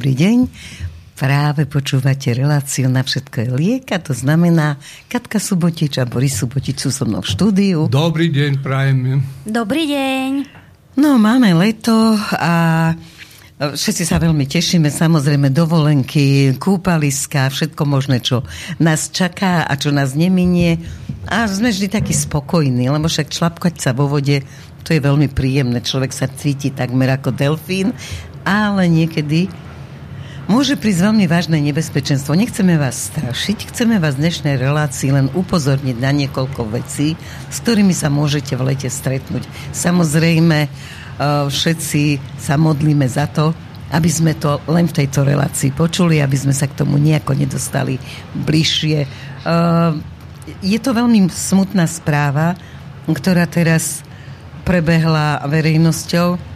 Dobrý deň. Práve počúvate reláciu na všetko je lieka, to znamená Katka Subotič a Boris Subotič sú so mnou v štúdiu. Dobrý deň, prajem. Dobrý deň. No, máme leto a Všetci sa veľmi tešíme, samozrejme dovolenky, kúpaliska, všetko možné, čo nás čaká a čo nás neminie. A sme vždy takí spokojní, lebo však člapkať sa vo vode, to je veľmi príjemné. Človek sa cíti takmer ako delfín, ale niekedy môže prísť veľmi vážne nebezpečenstvo. Nechceme vás strašiť, chceme vás v dnešnej relácii len upozorniť na niekoľko vecí, s ktorými sa môžete v lete stretnúť. Samozrejme, všetci sa modlíme za to, aby sme to len v tejto relácii počuli, aby sme sa k tomu nejako nedostali bližšie. Je to veľmi smutná správa, ktorá teraz prebehla verejnosťou,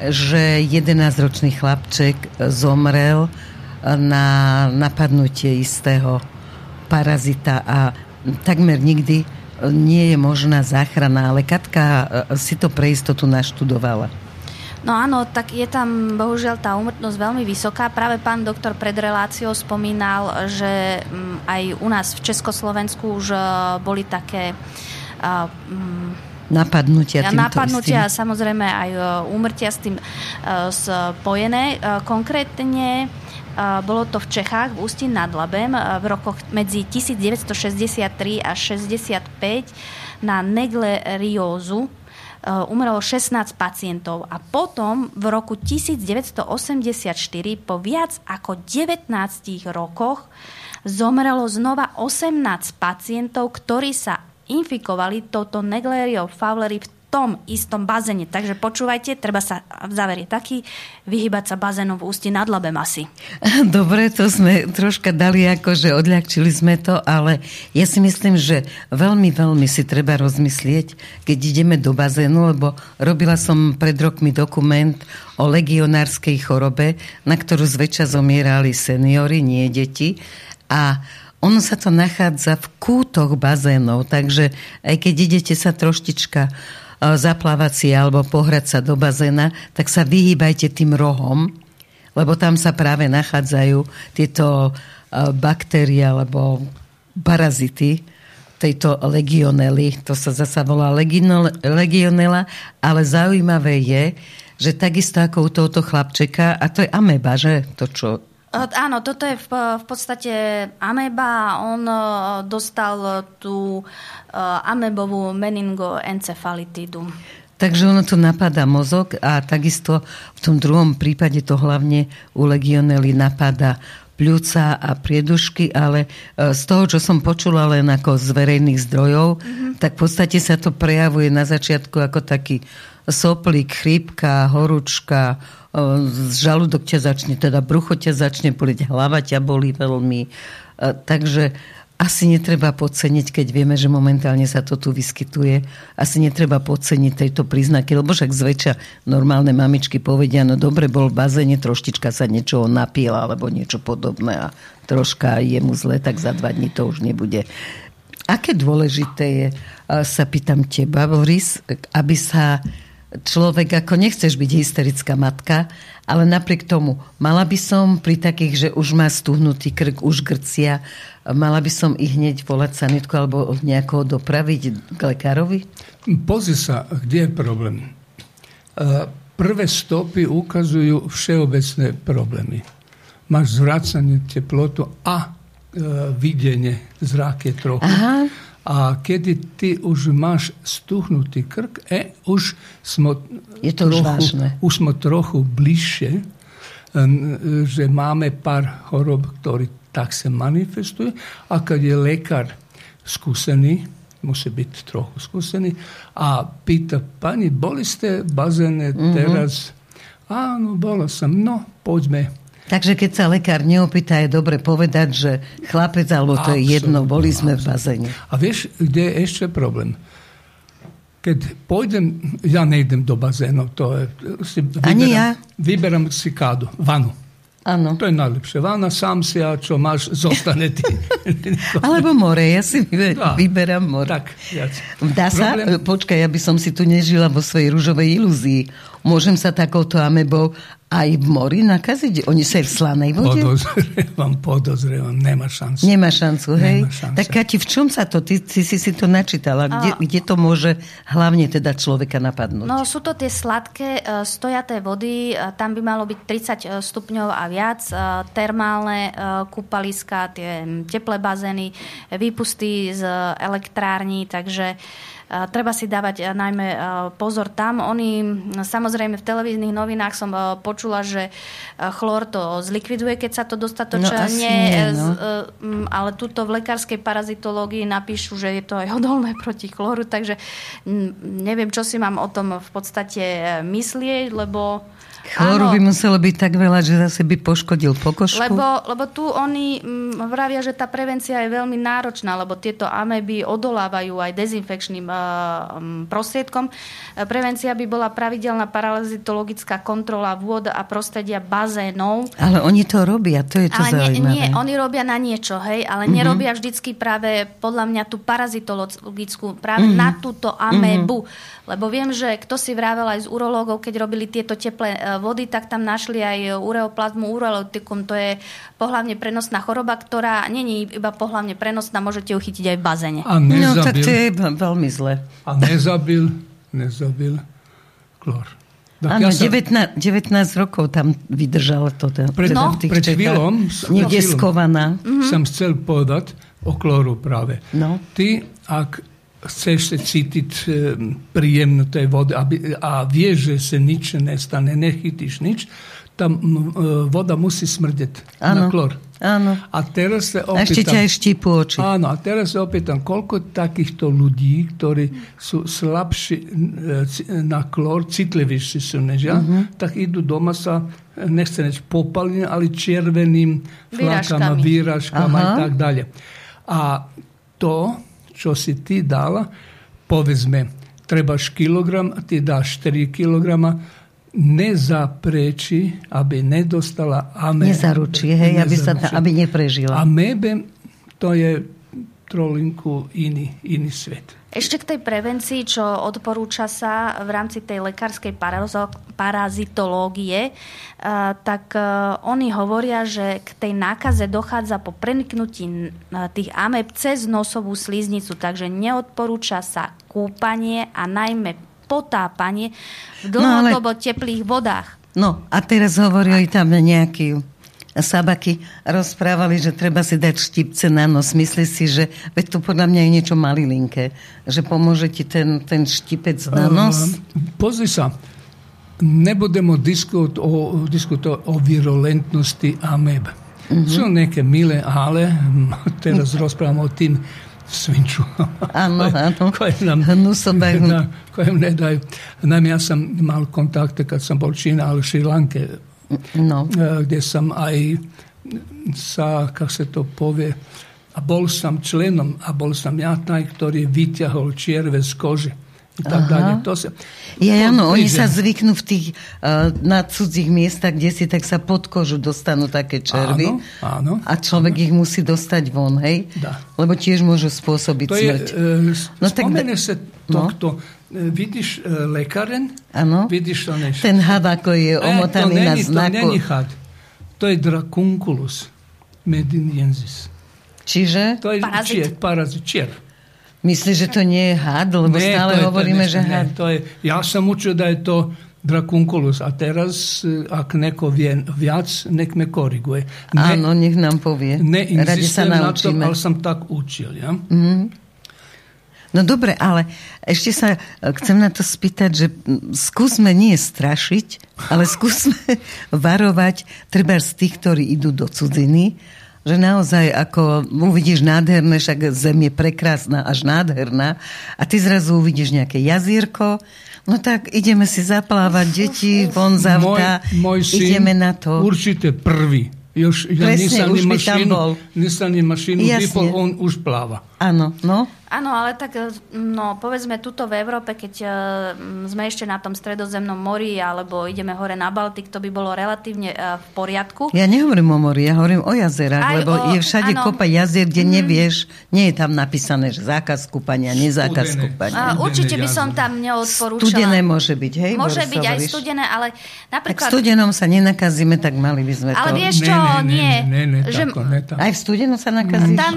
že 11-ročný chlapček zomrel na napadnutie istého parazita a takmer nikdy nie je možná záchrana, ale Katka e, si to pre istotu naštudovala. No áno, tak je tam bohužiaľ tá úmrtnosť veľmi vysoká. Práve pán doktor pred reláciou spomínal, že mm, aj u nás v Československu už e, boli také napadnutia. Napadnutia a samozrejme aj e, úmrtia s tým spojené. Konkrétne bolo to v Čechách, v Ústí nad Labem v rokoch medzi 1963 a 65 na negleriózu umrelo 16 pacientov a potom v roku 1984 po viac ako 19 rokoch zomrelo znova 18 pacientov, ktorí sa infikovali touto Negleriou fowleri v tom istom bazéne. Takže počúvajte, treba sa v závere taký vyhybať sa bazénom v ústi nad labem asi. Dobre, to sme troška dali ako, že odľahčili sme to, ale ja si myslím, že veľmi, veľmi si treba rozmyslieť, keď ideme do bazénu, lebo robila som pred rokmi dokument o legionárskej chorobe, na ktorú zväčša zomierali seniory, nie deti. A ono sa to nachádza v kútoch bazénov, takže aj keď idete sa troštička zaplávať si alebo pohrať sa do bazéna, tak sa vyhýbajte tým rohom, lebo tam sa práve nachádzajú tieto baktérie alebo parazity tejto legionely. To sa zasa volá legionela, ale zaujímavé je, že takisto ako u tohoto chlapčeka, a to je ameba, že? To, čo Áno, toto je v, v podstate ameba. On dostal tú amebovú meningoencefalitidu. Takže ono to napadá mozog a takisto v tom druhom prípade to hlavne u legionely napadá pľúca a priedušky, ale e, z toho, čo som počula len ako z verejných zdrojov, mm-hmm. tak v podstate sa to prejavuje na začiatku ako taký soplík, chrípka, horúčka, žalúdok ťa začne, teda brucho ťa začne boliť, hlava ťa bolí veľmi. Takže asi netreba podceniť, keď vieme, že momentálne sa to tu vyskytuje. Asi netreba podceniť tejto príznaky, lebo však zväčša normálne mamičky povedia, no dobre, bol v bazéne, troštička sa niečo napila alebo niečo podobné a troška je mu zle, tak za dva dní to už nebude. Aké dôležité je, sa pýtam teba, Boris, aby sa človek ako nechceš byť hysterická matka, ale napriek tomu mala by som pri takých, že už má stuhnutý krk, už grcia, mala by som ich hneď volať sanitku alebo nejakého dopraviť k lekárovi? Pozri sa, kde je problém. E, prvé stopy ukazujú všeobecné problémy. Máš zvracanie teplotu a e, videnie, zrak je trochu. Aha a kedy ty už máš stuhnutý krk, e, už smo, Je to trochu, už, vážne. už smo trochu bližšie, že máme pár chorob, ktorí tak sa manifestujú. A keď je lekár skúsený, musí byť trochu skúsený, a pýta, pani, boli ste v bazéne mm-hmm. teraz? Áno, bola som. No, poďme Takže keď sa lekár neopýta, je dobre povedať, že chlapec, alebo to absolutne, je jedno, boli sme absolutne. v bazéne. A vieš, kde je ešte problém? Keď pôjdem, ja nejdem do bazénu, to je, si vyberám, Ani ja. Vyberám si kádu, vanu. Áno. To je najlepšie. Vána sám si a čo máš, zostane ty. Alebo more, ja si vyberám more. Tak, viac. Dá sa? Problém... Počkaj, ja by som si tu nežila vo svojej rúžovej ilúzii. Môžem sa takouto amebou Aj v mori nakaziť? Oni sa aj v slanej vode? Podozrievam, podozrievam, nemá šancu. Nemá šancu, hej? Nemá šancu. Tak Kati, v čom sa to, ty, ty si si to načítala, kde, A- kde to môže hlavne teda človeka napadnúť? No sú to tie sladké e, stojaté vody, e, tam by malo byť 30 stupňov a viac, e, termálne e, kúpaliska, tie teplé bazény, výpusty z elektrární, takže e, treba si dávať e, najmä e, pozor tam. Oni, samozrejme v televíznych novinách som e, počula, že e, chlór to zlikviduje, keď sa to dostatočne... No, nie, no. z- e, ale tuto v lekárskej parazitológii napíšu, že je to aj odolné proti chlóru, takže neviem, čo si mám o tom v podstate e, myslieť, lebo... Chloru by muselo byť tak veľa, že zase by poškodil pokožku. lebo, lebo tu oni mm, vravia, že tá prevencia je veľmi náročná, lebo tieto ameby odolávajú aj dezinfekčným uh, prostriedkom. E, Prevencia by bola pravidelná parazitologická kontrola vôd a prostredia bazénov. Ale oni to robia, to je to Ale nie, zaujímavé. nie, oni robia na niečo, hej, ale mm-hmm. nerobia vždycky práve podľa mňa tú parazitologickú, práve mm-hmm. na túto amébu. Mm-hmm. Lebo viem, že kto si vravel aj z urológov, keď robili tieto teplé e, vody, tak tam našli aj ureoplazmu ureotikum. To je pohlavne prenosná choroba, ktorá není iba pohlavne prenosná, môžete ju chytiť aj v bazéne. A No tak to nezabil, je ve- veľmi zle. a nezabil, nezabil klor. Tak Áno, ja sa- 19, 19 rokov tam vydržala to. Teda Pred- No. v tých pred chvíľom- Niekde skovaná. som chcel povedať o kloru práve. No. Ty, ak chceš sa cítiť e, príjemno tej vody aby, a vieš, že sa nič nestane, nechytíš nič, tam m, e, voda musí smrdeť na klor. Áno. A teraz sa A ešte ťa štípu oči. Áno, a teraz sa opýtam, koľko takýchto ľudí, ktorí sú slabší e, ci- na klor, citlivejší sú než ja, Mhm. tak idú doma sa, nechce než popalne, ale červeným flakama, Výražkami. výražkama Aha. a tak ďalej. A to, čo si ty dala, povedzme, trebaš kilogram, ty dáš 4 kilograma, nezapreči, aby nedostala ame. Nezaručí, hej, aby, sa ta, aby neprežila. A mebe to je trolinku iný, iný svet. Ešte k tej prevencii, čo odporúča sa v rámci tej lekárskej parazo- parazitológie, eh, tak eh, oni hovoria, že k tej nákaze dochádza po preniknutí eh, tých ameb cez nosovú sliznicu, takže neodporúča sa kúpanie a najmä potápanie v No ale- dlhodobo teplých vodách. No a teraz hovorili tam nejakí sabaky, rozprávali, že treba si dať štipce na nos. Myslí si, že veď to podľa mňa je niečo malilinké, že pomôže ti ten, ten štipec na nos. Ehm, Pozri sa, nebudemo diskutovať o, diskutovať o virulentnosti ameb. Mhm. Sú nejaké milé, ale teraz rozprávam o tým svinču. Áno, áno. Koje nám Hnusobajú. nedá- koje im nedajú. Najmä ja som mal kontakte, kad sam bol v Číne, ale v Šri Lanke, No. e, kde som aj sa, kako se to povie, a bol som členom, a bol som ja taj, ktorý vyťahol čierve z kože. Tak dalje. To se, Ja, to áno, oni sa zvyknú v tých uh, na cudzích miestach, kde si tak sa pod kožu dostanú také červy. Áno, áno. A človek ich musí dostať von, hej? Dá. Lebo tiež môžu spôsobiť To je, smrť. e, No tak sa no. tohto, e, vidíš e, lekaren, Áno. vidíš to než... Ten had, ako je E, omotaný to na není, to znaku. není had. To je dracunculus mediniensis. Čiže To je Parazit. čier, parazit, čier. Myslíš, že to nie je had? Lebo Ne, stále to to hovoríme, nešto- že had. to je, ja sam učio da je to dracunculus, a teraz, e, ak neko vie viac, nek me koriguje. Ne, Áno, nech nám povie. ne Radi sa insistujem na naučíme. ale som tak učil. Ja? No dobre, ale ešte sa e, chcem na to spýtať, že mm, skúsme nie strašiť, ale skúsme varovať treba z tých, ktorí idú do cudziny, že naozaj ako uvidíš nádherné, však zem je prekrásna až nádherná a ty zrazu uvidíš nejaké jazírko, no tak ideme si zaplávať deti von z auta, môj syn ideme na to. určite prvý. Još, ja Presne, už by tam bol. nisam ni mašinu Jasne. vypol, on už pláva. Áno, no. Áno, ale tak, e, no, povedzme, tuto v Európe, keď uh, sme ešte na tom stredozemnom mori, alebo ideme hore na Baltik, to by bolo relatívne uh, v poriadku. Ja nehovorím o mori, ja hovorím o jazerách, Aj lebo o, je všade áno. kopa jazier, kde mm. nevieš, nie je tam napísané, že zákaz kúpania, nezákaz studené. kúpania. Uh, určite by som tam neodporúčala. Studené môže byť, hej? Môže byť aj studené, ale napríklad... Tak studenom sa nenakazíme, tak mali by sme ale to... Ale vieš čo, nie. nie, nie, nie, že... tako, ne, tako. Aj v studenom sa nakazíš? Tam,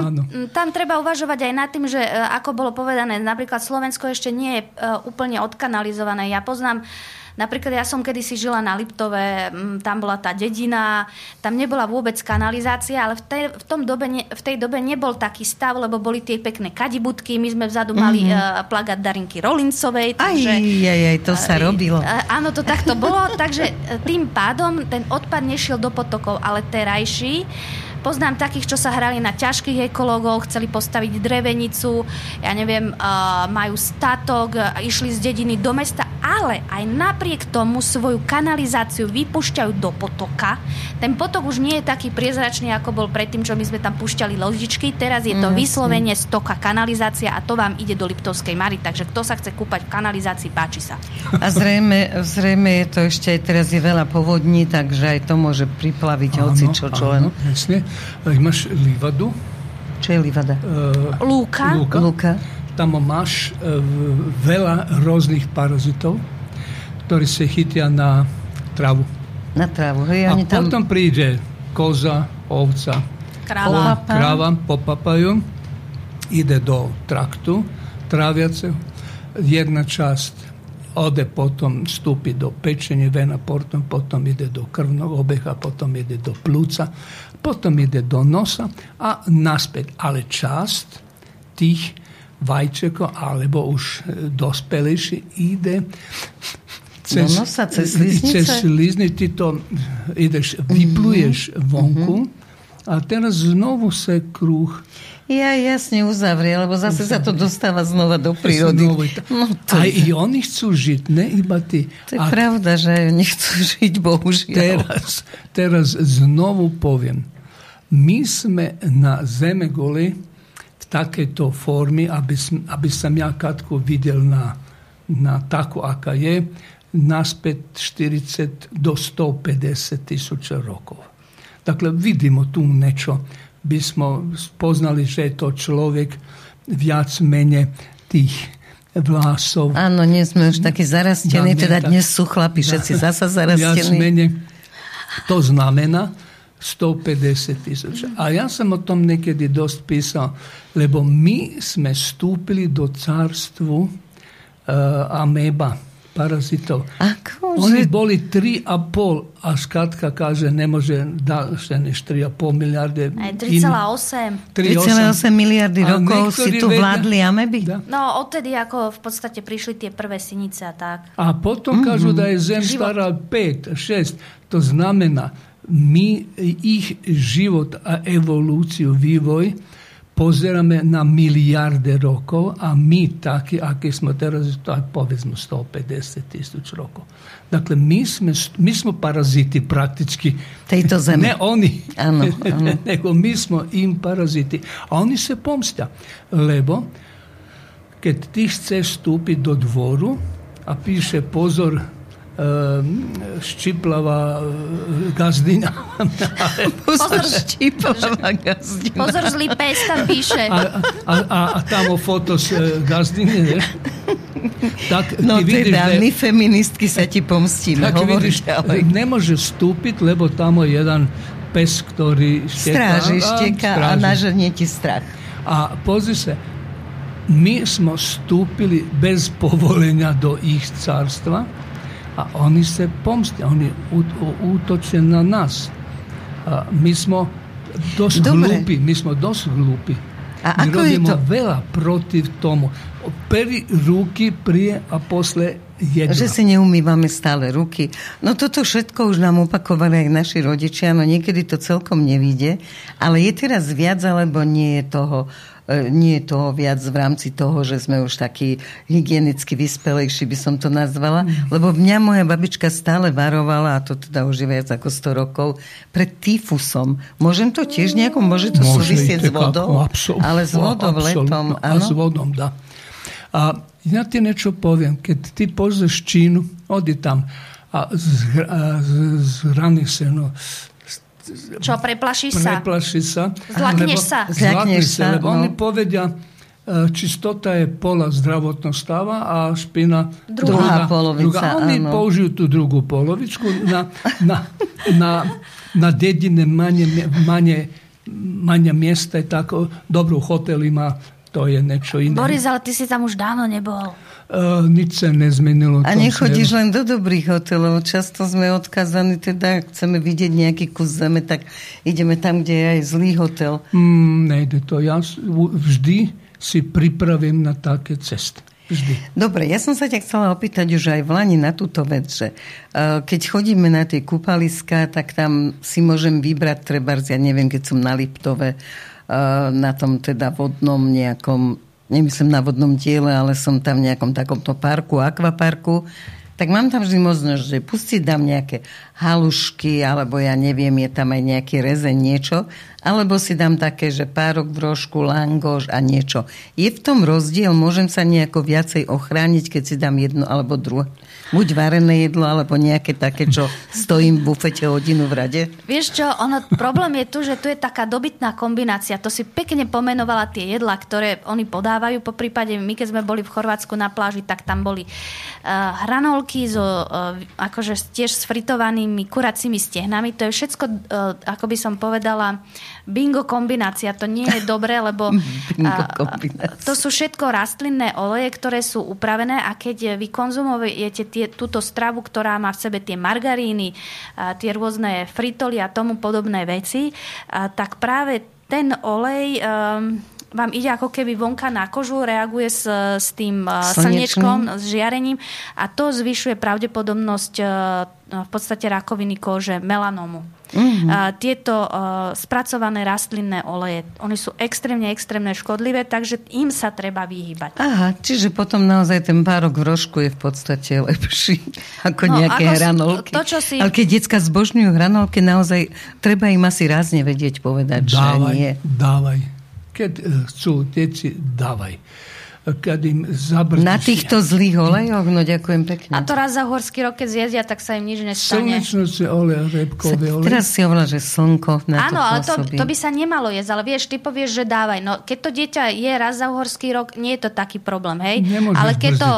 tam treba uvažovať aj nad tým, že ako bolo povedané, napríklad Slovensko ešte nie je uh, úplne odkanalizované. Ja poznám Napríklad ja som kedysi žila na Liptove, tam bola tá dedina, tam nebola vôbec kanalizácia, ale v tej, v tom dobe ne, v tej dobe nebol taký stav, lebo boli tie pekné kadibudky, my sme vzadu mm-hmm. mali uh, plagát Darinky Rolincovej. Takže, aj, aj, aj, to sa robilo. Uh, áno, to takto bolo, takže tým pádom ten odpad nešiel do potokov, ale terajší Poznám takých, čo sa hrali na ťažkých ekológov, chceli postaviť drevenicu, ja neviem, uh, majú statok, išli z dediny do mesta, ale aj napriek tomu svoju kanalizáciu vypúšťajú do potoka. Ten potok už nie je taký priezračný, ako bol predtým, čo my sme tam púšťali ložičky. Teraz je to mm, vyslovene stoka kanalizácia a to vám ide do Liptovskej Mary. Takže kto sa chce kúpať v kanalizácii, páči sa. A zrejme, zrejme je to ešte aj teraz je veľa povodní, takže aj to môže priplaviť hoci čo, čo len. Jasne. Máš livadu. Čo je livada? Uh, lúka. lúka. Lúka. Tam máš uh, veľa rôznych parazitov, ktorí sa chytia na travu. Na travu. Hej, a tam... potom príde koza, ovca, kráva, kráva popapajú, ide do traktu tráviaceho. Jedna časť ode potom vstúpi do pečenie vena, potom, potom ide do krvnog obeha, potom ide do plúca, potom ide do nosa a naspäť. Ale časť tých vajčekov, alebo už e, dospelejší, ide cez, do nosa, cez sliznice? Cez sliznice, ty to ideš, vypluješ mm-hmm. vonku mm-hmm. a teraz znovu sa kruh ja jasne uzavrie, lebo zase sa to dostáva znova do prírody. No, to... Aj i oni chcú žiť, ne iba ty. To je A pravda, že nechcú žiť, bohužiaľ. Teraz, teraz znovu poviem. My sme na Zeme goli v takejto formy, aby, aby som ja Katku videl na, na takú, aká je, naspäť 40 do 150 tisúča rokov. Dakle, vidimo tu niečo by sme spoznali, že je to človek viac mene tých vlásov. Áno, nie sme už takí zarastení, da, teda tak, dnes sú chlapi všetci da, zasa zarastení. Viac mene, to znamená 150 tisíc. A ja som o tom niekedy dosť písal, lebo my sme vstúpili do cárstvu uh, ameba parazitov. Oni boli 3,5 a škatka kaže ne može dalše než 3,5 miliarde. 3,8. 3,8 miliardy rokov si tu vládli ameby? Da. No, odtedy ako v podstate prišli tie prvé sinice a tak. A potom mm-hmm. kažu da je zem život. stará 5, 6. To znamená, mi ich život a evolúciu, vývoj pozeráme na miliarde rokov a my takí, akí sme teraz, tak povedzme 150 tisíc rokov. Dakle, my sme, my smo paraziti praktički. Tejto zeme. Ne oni, ano, ano. nego mi smo im paraziti. A oni se pomstja. Lebo, keď ty chceš stúpiť do dvoru a píše pozor, Ehm, štiplava e, gazdina. Pozor, štiplava gazdina. Pozor, zlý pes tam píše. A, a, a, a tam o foto z e, gazdiny, vieš? Tak, no teda, že, my feministky sa ti pomstíme. Tak vidíš, ďalej. nemôže vstúpiť, lebo tam je jeden pes, ktorý šteka. Stráži, šteka a, a naženie ti strach. A pozri sa, my sme vstúpili bez povolenia do ich carstva a oni se pomstia, oni útočia na nás. A my smo dosť hlúpi, my smo dosť hlúpi. A my ako robíme je to? veľa proti tomu. Prvý ruky prie a posle jedla. Že si neumývame stále ruky. No toto všetko už nám opakovali aj naši rodičia, no niekedy to celkom nevíde, ale je teraz viac alebo nie je toho nie je toho viac v rámci toho, že sme už takí hygienicky vyspelejší, by som to nazvala. Lebo mňa moja babička stále varovala, a to teda už je viac ako 100 rokov, pred tyfusom. Môžem to tiež nejako, môže to môže súvisieť s vodou? Absol- ale s vodou, letom, áno? A s vodom, da. A ja ti niečo poviem. Keď ty pozrieš Čínu, odi tam a zrani se, no, čo, preplašíš sa? Preplašíš sa. Zlakneš sa. Zlakneš sa, lebo no. oni povedia, e, čistota je pola zdravotnog stava, a špina druhá, druhá polovica. Druga. Oni áno. použijú tú druhú polovičku na, na, na, na dedine manje, manje, manje miesta. Tako, dobro, hotel ima to je niečo iné. Boris, ale ty si tam už dávno nebol. Uh, nič sa nezmenilo. A nechodíš len do dobrých hotelov. Často sme odkazaní, teda chceme vidieť nejaký kus zeme, tak ideme tam, kde je aj zlý hotel. Mm, nejde to. Ja vždy si pripravím na také cesty. Vždy. Dobre, ja som sa ťa chcela opýtať už aj v Lani na túto vec, že uh, keď chodíme na tie kúpaliska, tak tam si môžem vybrať treba, ja neviem, keď som na Liptove, uh, na tom teda vodnom nejakom nemyslím na vodnom diele, ale som tam v nejakom takomto parku, akvaparku, tak mám tam vždy možnosť, že pustiť dám nejaké halušky, alebo ja neviem, je tam aj nejaký rezeň, niečo, alebo si dám také, že párok v rožku, langoš a niečo. Je v tom rozdiel, môžem sa nejako viacej ochrániť, keď si dám jedno alebo druhé? Buď varené jedlo, alebo nejaké také, čo stojím v bufete hodinu v rade? Vieš čo, ono, problém je tu, že tu je taká dobytná kombinácia. To si pekne pomenovala tie jedla, ktoré oni podávajú. Po prípade, my keď sme boli v Chorvátsku na pláži, tak tam boli uh, hranolky so, uh, akože tiež s fritovanými kuracími stehnami. To je všetko, uh, ako by som povedala, bingo kombinácia. To nie je dobré, lebo to sú všetko rastlinné oleje, ktoré sú upravené a keď vy konzumujete tie, túto stravu, ktorá má v sebe tie margaríny, tie rôzne fritoly a tomu podobné veci, tak práve ten olej um, vám ide ako keby vonka na kožu, reaguje s, s tým slnečkom, s žiarením a to zvyšuje pravdepodobnosť v podstate rakoviny kože, melanómu. Mm-hmm. A, tieto uh, spracované rastlinné oleje, oni sú extrémne, extrémne škodlivé, takže im sa treba vyhýbať. Aha, čiže potom naozaj ten párok v rožku je v podstate lepší ako no, nejaké ako hranolky. To, čo si... Ale keď detská zbožňujú hranolky, naozaj treba im asi rázne vedieť povedať, dávaj, že nie. Dávaj. Keď chcú deti, dávaj keď im zabrzdíš. Na týchto zlých olejoch? No ďakujem pekne. A to raz za horský rok, keď zjedia, tak sa im nič nestane. Slnečnosti olej, repkové olej. Teraz si hovorila, že slnko na Áno, to ale to, to by sa nemalo jesť, ale vieš, ty povieš, že dávaj. No, keď to dieťa je raz za horský rok, nie je to taký problém, hej? Nemôžeš ale keď brzdiť. to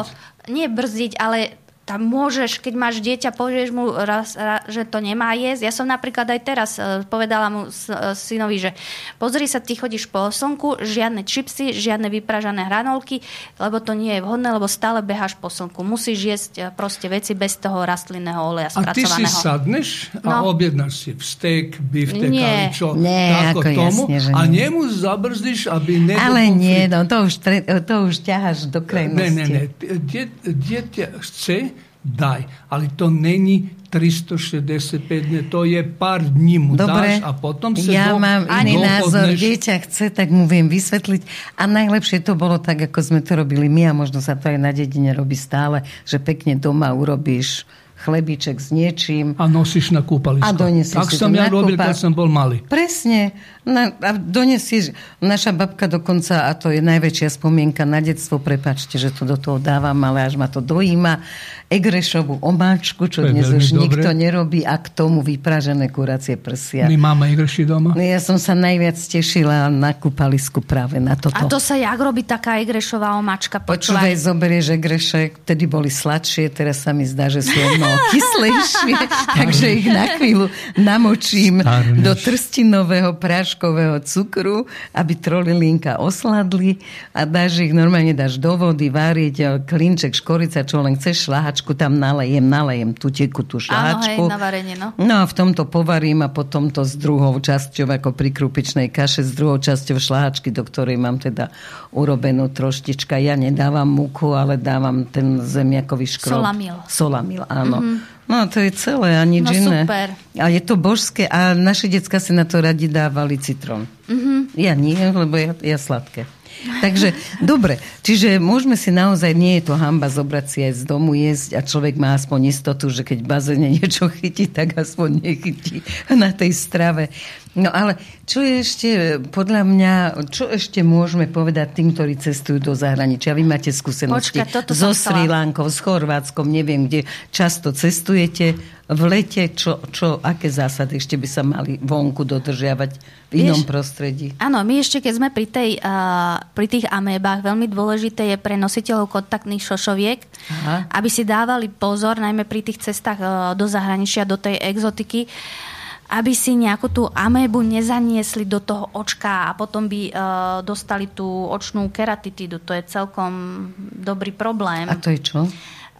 nie brzdiť, ale tam môžeš, keď máš dieťa, povieš mu, raz, raz, že to nemá jesť. Ja som napríklad aj teraz uh, povedala mu uh, synovi, že pozri sa, ty chodíš po slnku, žiadne čipsy, žiadne vypražané hranolky, lebo to nie je vhodné, lebo stále beháš po slnku. Musíš jesť uh, proste veci bez toho rastlinného oleja spracovaného. A ty si sadneš a no. objednáš si steak, biftek, nie, čo, nie, tako tomu jasne, že a nemu zabrzdíš, aby nedopufli. Ale nie, no, to už, to už ťaháš do krajnosti. Ne, ne, ne. Dieťa chce, daj. Ale to není 365 dní, to je pár dní mu Dobre, dáš a potom sa ja do, mám iný názor, dieťa chce, tak mu viem vysvetliť. A najlepšie to bolo tak, ako sme to robili my a možno sa to aj na dedine robí stále, že pekne doma urobíš chlebiček s niečím. A nosíš na kúpalisko. A donesieš tak som ja robil, keď som bol malý. Presne. Na, a donesieš, naša babka dokonca, a to je najväčšia spomienka na detstvo, prepačte, že to do toho dávam, ale až ma to dojíma, egrešovú omáčku, čo dnes už dobre. nikto nerobí, a k tomu vypražené kuracie prsia. My máme egreši doma? No, ja som sa najviac tešila na kúpalisku práve na toto. A to sa jak robí taká egrešová omáčka? Počúvaj, zoberieš egreše, vtedy boli sladšie, teraz sa mi zdá, že sú jedno kyslejšie, takže ich na chvíľu namočím Starneš. do trstinového práškového cukru, aby trolilinka osladli a dáš ich, normálne dáš do vody, váriť, klinček, škorica, čo len chceš, šláhačku tam nalejem, nalejem tú tekutú šláhačku. Áno, hej, na varenie, no. No a v tomto povarím a potom to s druhou časťou, ako pri krupičnej kaše, s druhou časťou šláhačky, do ktorej mám teda urobenú troštička. Ja nedávam múku, ale dávam ten zemiakový škrob. Solamil. Solamil, áno. Mm-hmm. No to je celé a nič no, iné. super. A je to božské a naše decka si na to radi dávali citrón. Mm-hmm. Ja nie, lebo ja, ja sladké. Takže, dobre, čiže môžeme si naozaj, nie je to hamba zobrať si aj z domu jesť a človek má aspoň istotu, že keď v bazéne niečo chytí, tak aspoň nechytí na tej strave. No ale čo je ešte, podľa mňa, čo ešte môžeme povedať tým, ktorí cestujú do zahraničia? Vy máte skúsenosti Počka, so Sri Lankou, s Chorvátskom, neviem kde. Často cestujete v lete, čo, čo, aké zásady ešte by sa mali vonku dodržiavať v inom Vieš, prostredí? Áno, my ešte keď sme pri, tej, uh, pri tých amébach, veľmi dôležité je pre nositeľov kontaktných šošoviek, Aha. aby si dávali pozor, najmä pri tých cestách uh, do zahraničia, do tej exotiky, uh, aby si nejakú tú amébu nezaniesli do toho očka a potom by uh, dostali tú očnú keratitidu. To je celkom dobrý problém. A to je čo?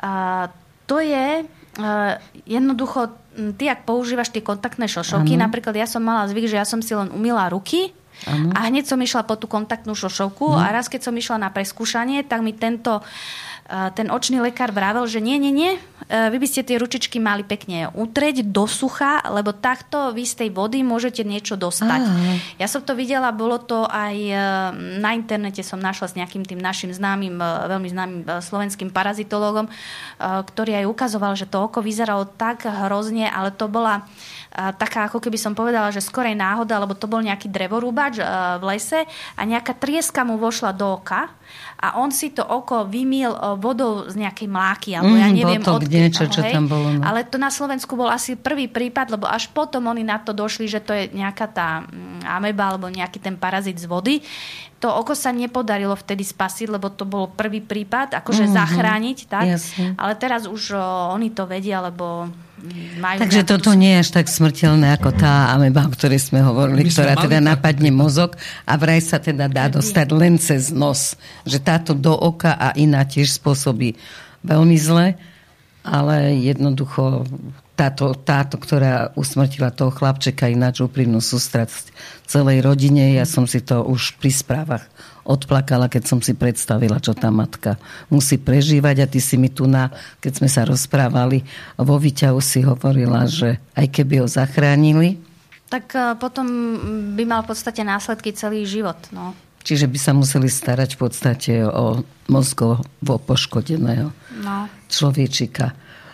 Uh, to je uh, jednoducho, ty ak používaš tie kontaktné šošovky, ano. napríklad ja som mala zvyk, že ja som si len umila ruky ano. a hneď som išla po tú kontaktnú šošovku no. a raz keď som išla na preskúšanie, tak mi tento uh, ten očný lekár vravel, že nie, nie, nie, vy by ste tie ručičky mali pekne utrieť do sucha, lebo takto vy z tej vody môžete niečo dostať. Aha. Ja som to videla, bolo to aj e, na internete som našla s nejakým tým našim známym, e, veľmi známym e, slovenským parazitológom, ktorý aj ukazoval, že to oko vyzeralo tak hrozne, ale to bola taká, ako keby som povedala, že skorej náhoda, lebo to bol nejaký drevorúbač v lese a nejaká trieska mu vošla do oka a on si to oko vymiel vodou z nejakej mláky, alebo ja mm, neviem to, kde, niečo, čo tam bolo. No. Ale to na Slovensku bol asi prvý prípad, lebo až potom oni na to došli, že to je nejaká tá mm, ameba alebo nejaký ten parazit z vody. To oko sa nepodarilo vtedy spasiť, lebo to bol prvý prípad, akože mm-hmm. zachrániť, tak? Jasne. Ale teraz už o, oni to vedia, lebo majú Takže toto nie je až tak smrteľné ako tá ameba, o ktorej sme hovorili, My ktorá sme teda napadne mozog a vraj sa teda dá dostať len cez nos. Že táto do oka a iná tiež spôsobí veľmi zle, ale jednoducho táto, táto, ktorá usmrtila toho chlapčeka, ináč úprimnú sústrasť celej rodine. Ja som si to už pri správach odplakala, keď som si predstavila, čo tá matka musí prežívať. A ty si mi tu na, keď sme sa rozprávali, vo výťahu si hovorila, že aj keby ho zachránili. Tak e, potom by mal v podstate následky celý život. No. Čiže by sa museli starať v podstate o mozgovo poškodeného no. človečika.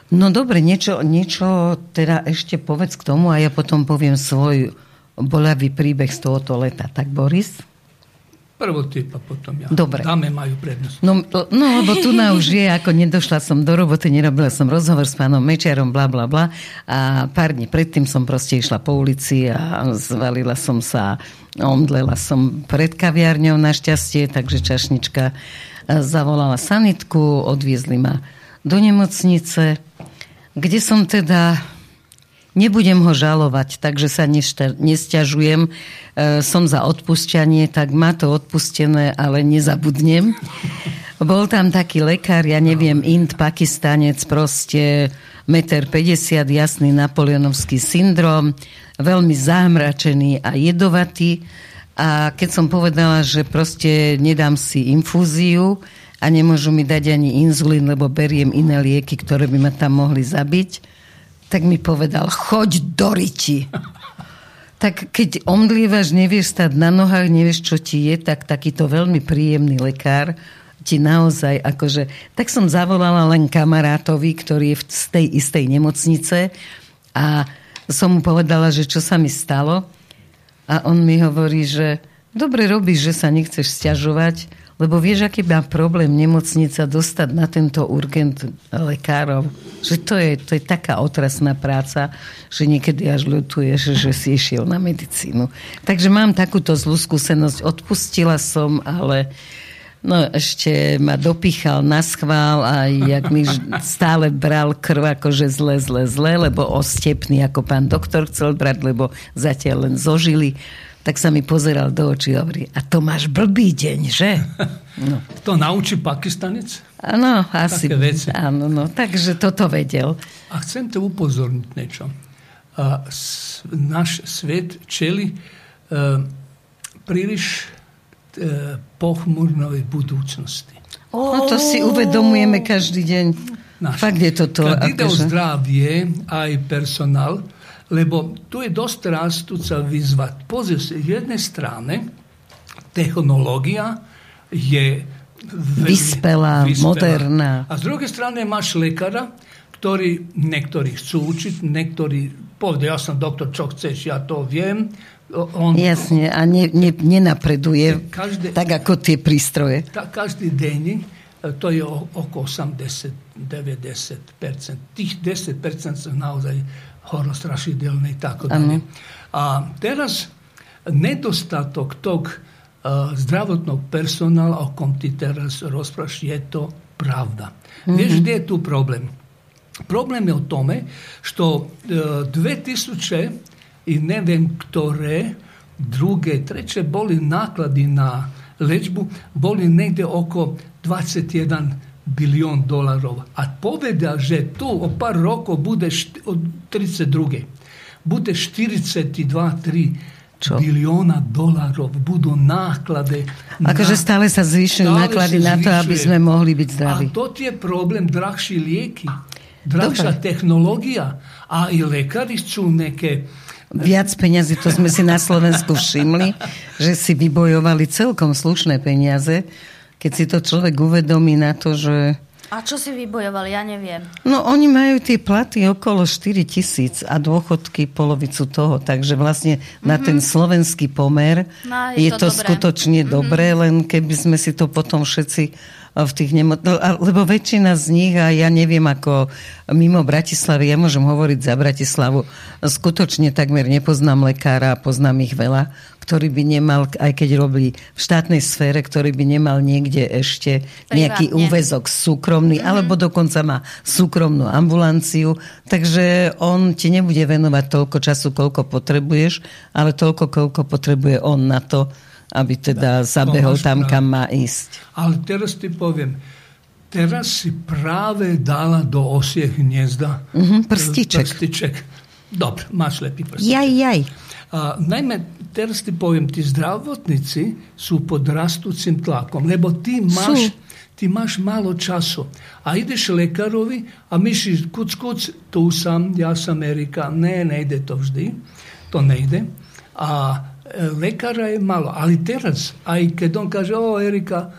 No dobre, niečo, niečo teda ešte povedz k tomu a ja potom poviem svoj bolavý príbeh z tohoto leta. Tak Boris? Prvo ty, a potom ja. Dobre. Dáme majú prednosť. No, no, lebo tu na už je, ako nedošla som do roboty, nerobila som rozhovor s pánom Mečiarom, bla, bla, bla. A pár dní predtým som proste išla po ulici a zvalila som sa, omdlela som pred kaviarňou našťastie, takže čašnička zavolala sanitku, odviezli ma do nemocnice, kde som teda Nebudem ho žalovať, takže sa nesťažujem. E, som za odpúšťanie, tak má to odpustené, ale nezabudnem. Bol tam taký lekár, ja neviem, Ind, Pakistanec, proste 1,50 m, jasný napoleonovský syndrom, veľmi zamračený a jedovatý. A keď som povedala, že proste nedám si infúziu a nemôžu mi dať ani inzulín, lebo beriem iné lieky, ktoré by ma tam mohli zabiť, tak mi povedal, choď do riti. Tak keď omdlievaš, nevieš stať na nohách, nevieš, čo ti je, tak takýto veľmi príjemný lekár ti naozaj akože... Tak som zavolala len kamarátovi, ktorý je z tej istej nemocnice a som mu povedala, že čo sa mi stalo. A on mi hovorí, že dobre robíš, že sa nechceš stiažovať, lebo vieš, aký má problém nemocnica dostať na tento urgent lekárov. Že to je, to je taká otrasná práca, že niekedy až ľutuješ, že si išiel na medicínu. Takže mám takúto zlú skúsenosť. Odpustila som, ale No ešte ma dopichal na schvál a jak mi stále bral krv akože zle, zle, zle, lebo ostepný ako pán doktor chcel brať, lebo zatiaľ len zožili tak sa mi pozeral do očí a hovorí, a to máš blbý deň, že? No. To naučí Pakistanec? Áno, asi. Také veci. Áno, no, takže toto vedel. A chcem te upozorniť niečo. A, náš svet čeli uh, príliš uh, pochmurnovej budúcnosti. Oh. No to si uvedomujeme každý deň. Fakt je toto. Kad ide o akože- zdravie, aj personál, lebo tu je dosť rastúca výzva. Pozri z jednej strany technológia je veľmi vyspelá, vyspelá, moderná. A z druhej strany máš lekara, ktorý niektorí chcú učiť, niektorí povedia, ja som doktor, čo chceš, ja to viem. On, Jasne, a ne, ne, nenapreduje každé, tak ako tie prístroje. Ta, každý deň, e, to je oko 80-90%. Tých 10% sú naozaj horostrašidelné. Tak, a teraz nedostatok tog uh, zdravotnog personala o kom ti teraz rozpraš je to pravda. Mm-hmm. Vieš, gdje je tu problem? Problem je o tome što uh, 2000 i ne vem druge, treće boli nakladi na lečbu, boli negdje oko 21 bilion dolarov. A poveda, že tu o par rokov bude št- od 32. Bude 42-3 čo? bilióna dolarov budú náklady. Akože na... stále sa zvyšujú náklady na to, aby sme mohli byť zdraví. A to je problém drahšie lieky, drahšia Dobre. technológia. A i lekári chcú nejaké viac peniazy, to sme si na Slovensku všimli, že si vybojovali celkom slušné peniaze, keď si to človek uvedomí na to, že a čo si vybojovali? Ja neviem. No oni majú tie platy okolo 4 tisíc a dôchodky polovicu toho. Takže vlastne mm-hmm. na mhm. ten slovenský pomer no, je, je to, to dobré. skutočne mm-hmm. dobré, len keby sme si to potom všetci v tých nemot... No, lebo väčšina z nich, a ja neviem ako mimo Bratislavy, ja môžem hovoriť za Bratislavu, skutočne takmer nepoznám lekára, poznám ich veľa, ktorý by nemal, aj keď robí v štátnej sfére, ktorý by nemal niekde ešte nejaký Privátne. úvezok súkromný, mm-hmm. alebo dokonca má súkromnú ambulanciu, takže on ti nebude venovať toľko času, koľko potrebuješ, ale toľko, koľko potrebuje on na to, aby teda da, zabehol tam, práve. kam má ísť. Ale teraz ti poviem, teraz si práve dala do osie hniezda uh-huh, prstiček. prstiček. Dobre, máš lepý prstiček. Jaj, jaj. A, najmä teraz ti poviem, tí zdravotníci sú pod rastúcim tlakom, lebo ty máš, ty máš málo času. A ideš lekárovi a myslíš, kuc, kuc, tu sam, ja sam Erika. Ne, nejde to vždy. To nejde. A lekára je malo. Ali teraz, aj keď on kaže, o Erika,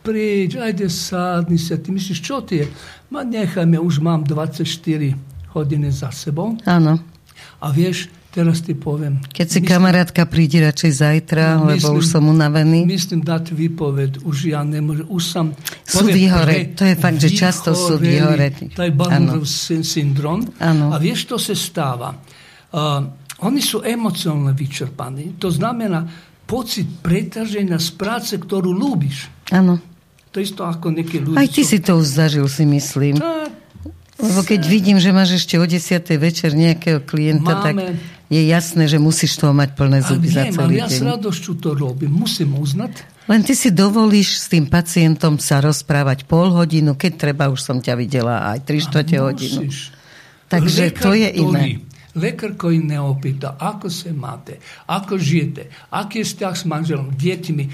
príď, ajde sadni sa, ty myslíš, čo ti je? Ma nechaj me, už mám 24 hodiny za sebou. Áno. A vieš, teraz ti poviem. Keď si myslím, kamarátka príde radšej zajtra, myslím, lebo už som unavený. Myslím dať výpoved, už ja nemôžem, už som... Sú vyhore, to je fakt, že často sú vyhore. To je Barnumov syndrom. A vieš, to sa stáva. Uh, oni sú emocionálne vyčerpaní. To znamená pocit pretaženia z práce, ktorú ľúbiš. Áno. To isto ako nejaké ľudí. Aj ty si to už zažil, si myslím. Tá, Lebo keď vidím, že máš ešte o 10. večer nejakého klienta, Máme, tak je jasné, že musíš toho mať plné zuby viem, za celý ale ja s radosťou to robím, musím uznať. Len ty si dovolíš s tým pacientom sa rozprávať pol hodinu, keď treba, už som ťa videla aj 3 čtvrte hodinu. Takže Lekár, to je iné. Lekar koji ne opita ako se máte, ako žijete, aký je vzťah s manželom, deťmi,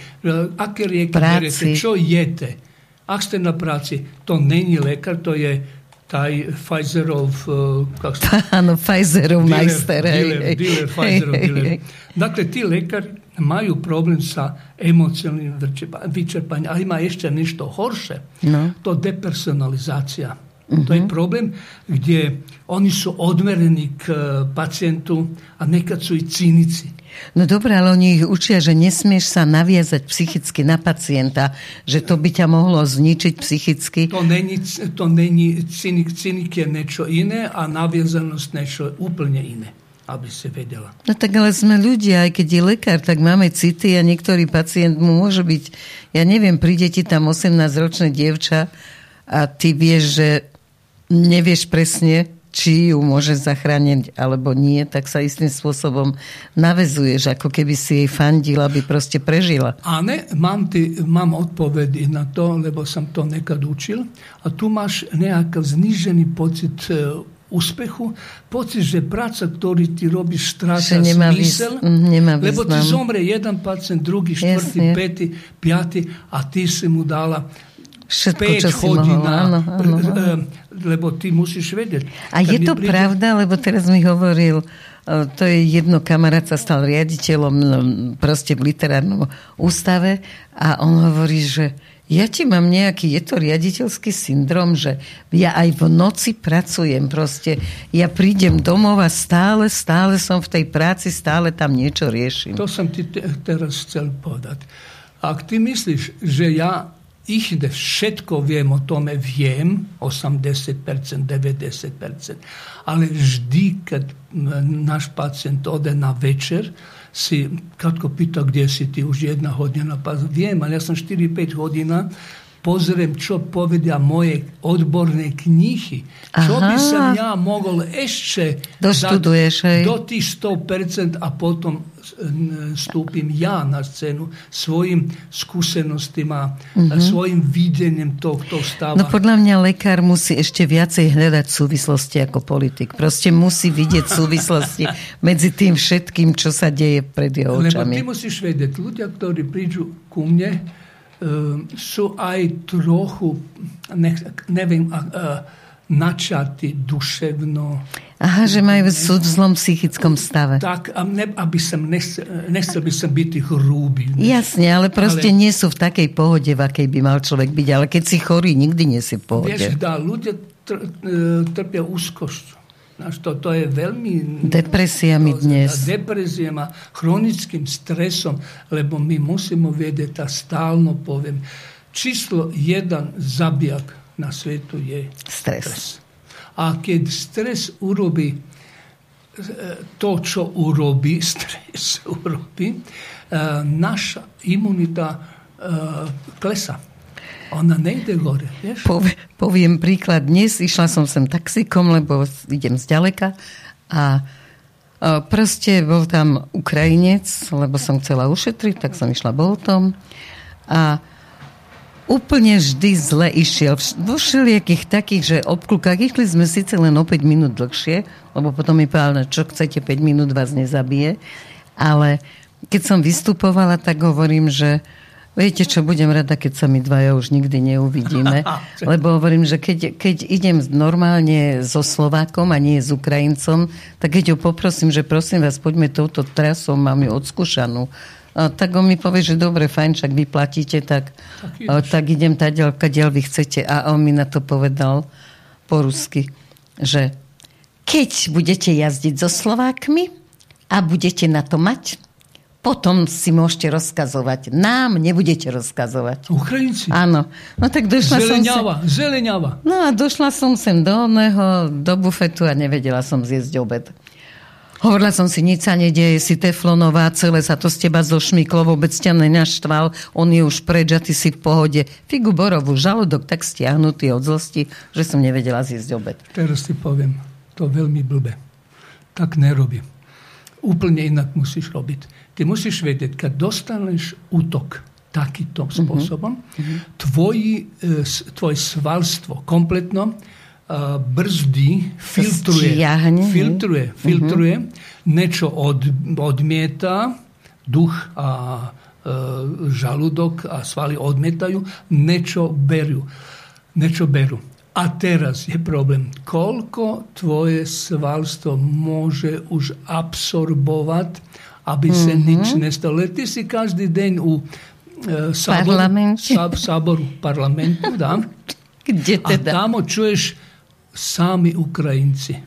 aké rieky berete, čo jete. Ak ste na práci, to není lekar, to je taj Pfizerov... Pfizerov majster. Dealer, dealer, Pfizerov dealer. Dakle, ti lekari majú problém sa emocionálnym vyčerpaním. A ima ešte nešto horšie. No. To depersonalizácia. Uh-huh. To je mhm. problém, kde oni sú odmerení k e, pacientu a nekad sú i cynici. No dobré, ale oni ich učia, že nesmieš sa naviazať psychicky na pacienta, že to by ťa mohlo zničiť psychicky. To není, to není cynik, cynik je niečo iné a naviazanosť niečo úplne iné aby si vedela. No tak ale sme ľudia, aj keď je lekár, tak máme city a niektorý pacient mu môže byť, ja neviem, príde ti tam 18-ročné dievča a ty vieš, že nevieš presne, či ju môže zachrániť alebo nie, tak sa istým spôsobom navezuješ, ako keby si jej fandil, aby proste prežila. A ne, mám, ty, mám odpovedy na to, lebo som to nekad učil. A tu máš nejaký znižený pocit e, úspechu, pocit, že práca, ktorý ty robíš, stráca zmysel, mm, nemá lebo ti zomre jeden pacient, druhý, štvrtý, petý, piatý a ty si mu dala Všetko, 5 čo si mohol, áno, áno, áno. Lebo ty musíš vedieť. A je to príde... pravda, lebo teraz mi hovoril, e, to je jedno, kamarát sa stal riaditeľom no, proste v literárnom ústave a on hovorí, že ja ti mám nejaký, je to riaditeľský syndrom, že ja aj v noci pracujem proste. Ja prídem domov a stále, stále som v tej práci, stále tam niečo riešim. To som ti te, teraz chcel povedať. Ak ty myslíš, že ja ich všetko viem o tome, viem, 80%, 90%, ale vždy, keď náš pacient ode na večer, si Katko pýta, kde si ty už jedna hodina, pa viem, ale ja som 4-5 hodina pozriem, čo povedia moje odborné knihy. Čo by som ja mohol ešte Doštuduješ, hej. do tých 100% a potom stúpim ja na scénu svojim skúsenostím a mm-hmm. svojim videním tohto stava. No podľa mňa lekár musí ešte viacej hľadať súvislosti ako politik. Proste musí vidieť súvislosti medzi tým všetkým, čo sa deje pred jeho očami. Lebo ty musíš vedieť, ľudia, ktorí prídu ku mne, sú aj trochu, nech, neviem, načatí duševno. Aha, že majú sú v zlom psychickom stave. Tak, ne, aby som nechcel, nechcel by som byť hrúby. Jasne, ale proste ale, nie sú v takej pohode, v akej by mal človek byť. Ale keď si chorý, nikdy nie si v pohode. Vieš, dá, ľudia tr, e, trpia Na što to je velmi... Depresijami dnes. Depresijama, hroničkim stresom, lebo mi musimo vedeti, a stalno povem, číslo jedan zabijak na svetu je stres. stres. A keď stres urobi e, to, čo urobi, stres urobi, e, naša imunita e, klesa. Ona nejde gore, vieš? Pove, poviem príklad. Dnes išla som sem taxikom, lebo idem zďaleka a proste bol tam Ukrajinec, lebo som chcela ušetriť, tak som išla boltom a úplne vždy zle išiel. Vo všelijakých takých, že obklukách išli sme síce len o 5 minút dlhšie, lebo potom mi povedal, čo chcete, 5 minút vás nezabije, ale keď som vystupovala, tak hovorím, že Viete čo, budem rada, keď sa my dvaja už nikdy neuvidíme. Lebo hovorím, že keď, keď idem normálne so Slovákom a nie s Ukrajincom, tak keď ho poprosím, že prosím vás, poďme touto trasou, mám ju odskúšanú. A tak on mi povie, že dobre, fajn, však vy platíte, tak, tak, tak idem tadiaľ, kadiaľ vy chcete. A on mi na to povedal po rusky, že keď budete jazdiť so Slovákmi a budete na to mať, potom si môžete rozkazovať. Nám nebudete rozkazovať. Ukrajinci? Áno. No tak došla zeleniava, som sem... zeleniava. No a došla som sem do oného, do bufetu a nevedela som zjesť obed. Hovorila som si, nič sa nedieje, si teflonová, celé sa to z teba zošmyklo, vôbec ťa nenaštval, on je už preč a ty si v pohode. Figu Borovu, žalúdok tak stiahnutý od zlosti, že som nevedela zjesť obed. Teraz ti poviem, to veľmi blbe. Tak nerobím. Úplne inak musíš robiť Ty musíš vedieť, keď dostaneš útok takýmto mhm. spôsobom, mm-hmm. tvoji, e, tvoje svalstvo kompletno uh, brzdí, filtruje, filtruje, mhm. filtruje mm-hmm. niečo od, odmieta, duch a uh, žalúdok a svaly odmietajú, niečo berú. Niečo berú. A teraz je problém, koľko tvoje svalstvo môže už absorbovať aby se mm-hmm. nič nestalo. Ty si každý den u e, saboru, sab, saboru parlamentu, da? Gdje te A da? tamo čuješ sami Ukrajinci.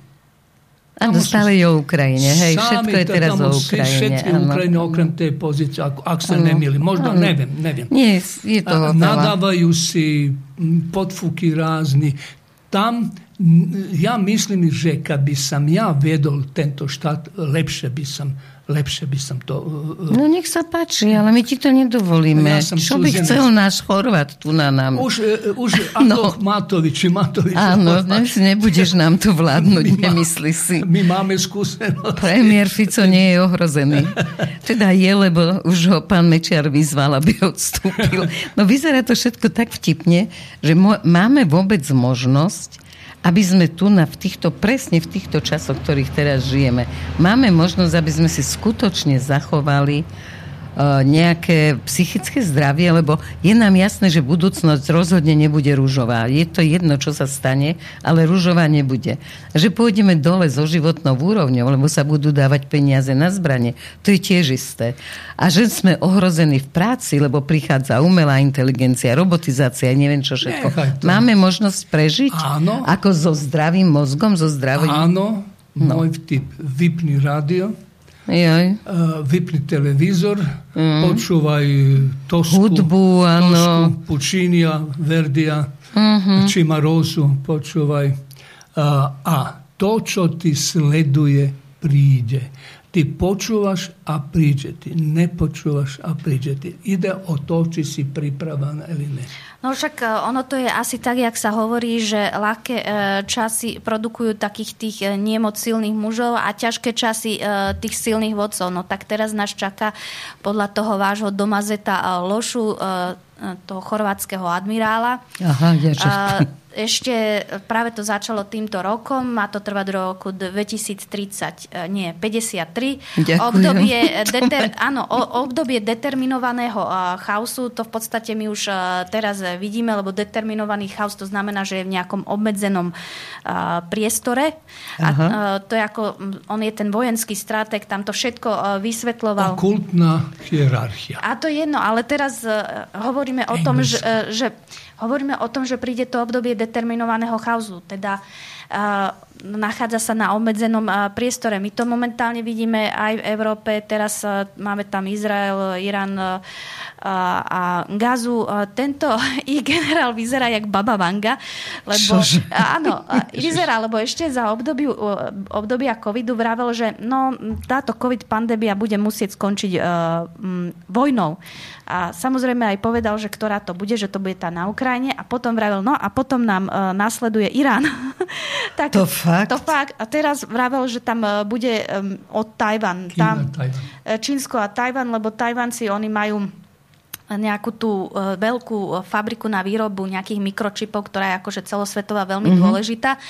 A dostali je o Ukrajine, hej, všetko je teraz o Ukrajine. Všetko je Ukrajine, okrem te pozicije, ako, ak se ne mili, možda ano. ne vem, ne vem. Nije, je to A, Nadavaju si potfuki razni. Tam, ja mislim že kad bi sam ja vedol tento štat, lepše bi sam lepšie by som to... Uh, no nech sa páči, ale my ti to nedovolíme. Ja Čo by chcel náš Chorvat tu na nám? Už, uh, už no. Matovič, Matovič. Áno, dnes nebudeš nám tu vládnuť, my nemyslí si. My máme skúsenosť. Premiér Fico nie je ohrozený. Teda je, lebo už ho pán Mečiar vyzval, aby odstúpil. No vyzerá to všetko tak vtipne, že máme vôbec možnosť aby sme tu na, v týchto, presne v týchto časoch, ktorých teraz žijeme, máme možnosť, aby sme si skutočne zachovali nejaké psychické zdravie, lebo je nám jasné, že budúcnosť rozhodne nebude rúžová. Je to jedno, čo sa stane, ale rúžová nebude. Že pôjdeme dole so životnou úrovňou, lebo sa budú dávať peniaze na zbranie, to je tiež isté. A že sme ohrození v práci, lebo prichádza umelá inteligencia, robotizácia, neviem čo všetko. Máme možnosť prežiť? Áno. Ako so zdravým mozgom, so zdravým... Áno, no. môj vtip. Vypni rádio, Jaj. Eh, Vipni televizor, mm. počuvaj Tosku, Hudbu, ano. Tosku Pučinija, Verdija, znači mm-hmm. Čimarosu, počuvaj. A, a to, čo ti sleduje, priđe. Ti počuvaš, a priđe ti. Ne počuvaš, a priđe ti. Ide o to, či si pripravan ili ne. No však e, ono to je asi tak, jak sa hovorí, že ľahké e, časy produkujú takých tých e, niemoc silných mužov a ťažké časy tých silných vodcov. No tak teraz nás čaká podľa toho vášho domazeta lošu toho chorvátskeho admirála. Aha, ja, ešte práve to začalo týmto rokom, má to trvať do roku 2030, e, nie, 53. Ďakujem. Obdobie, deter, áno, obdobie determinovaného e, chaosu, to v podstate my už e, teraz vidíme, lebo determinovaný chaos to znamená, že je v nejakom obmedzenom priestore. Aha. A to je ako, on je ten vojenský strátek, tam to všetko vysvetloval. Okultná hierarchia. A to je jedno, ale teraz hovoríme o tom, že, že Hovoríme o tom, že príde to obdobie determinovaného chaosu, teda uh, nachádza sa na obmedzenom uh, priestore. My to momentálne vidíme aj v Európe, teraz uh, máme tam Izrael, Irán a Gazu. Tento ich generál vyzerá jak Baba Vanga, lebo Čože? áno, vyzerá, lebo ešte za obdobie, obdobia covidu vravel, že no, táto covid pandémia bude musieť skončiť uh, m, vojnou. A samozrejme aj povedal, že ktorá to bude, že to bude tá na Ukrajine a potom vravel, no a potom nám uh, nasleduje Irán. tak, to fakt? To fakt. A teraz vravel, že tam uh, bude um, od Tajvan. Tam. Čínsko a Tajvan, lebo Tajvanci, oni majú nejakú tú uh, veľkú fabriku na výrobu nejakých mikročipov, ktorá je akože celosvetová veľmi mm-hmm. dôležitá.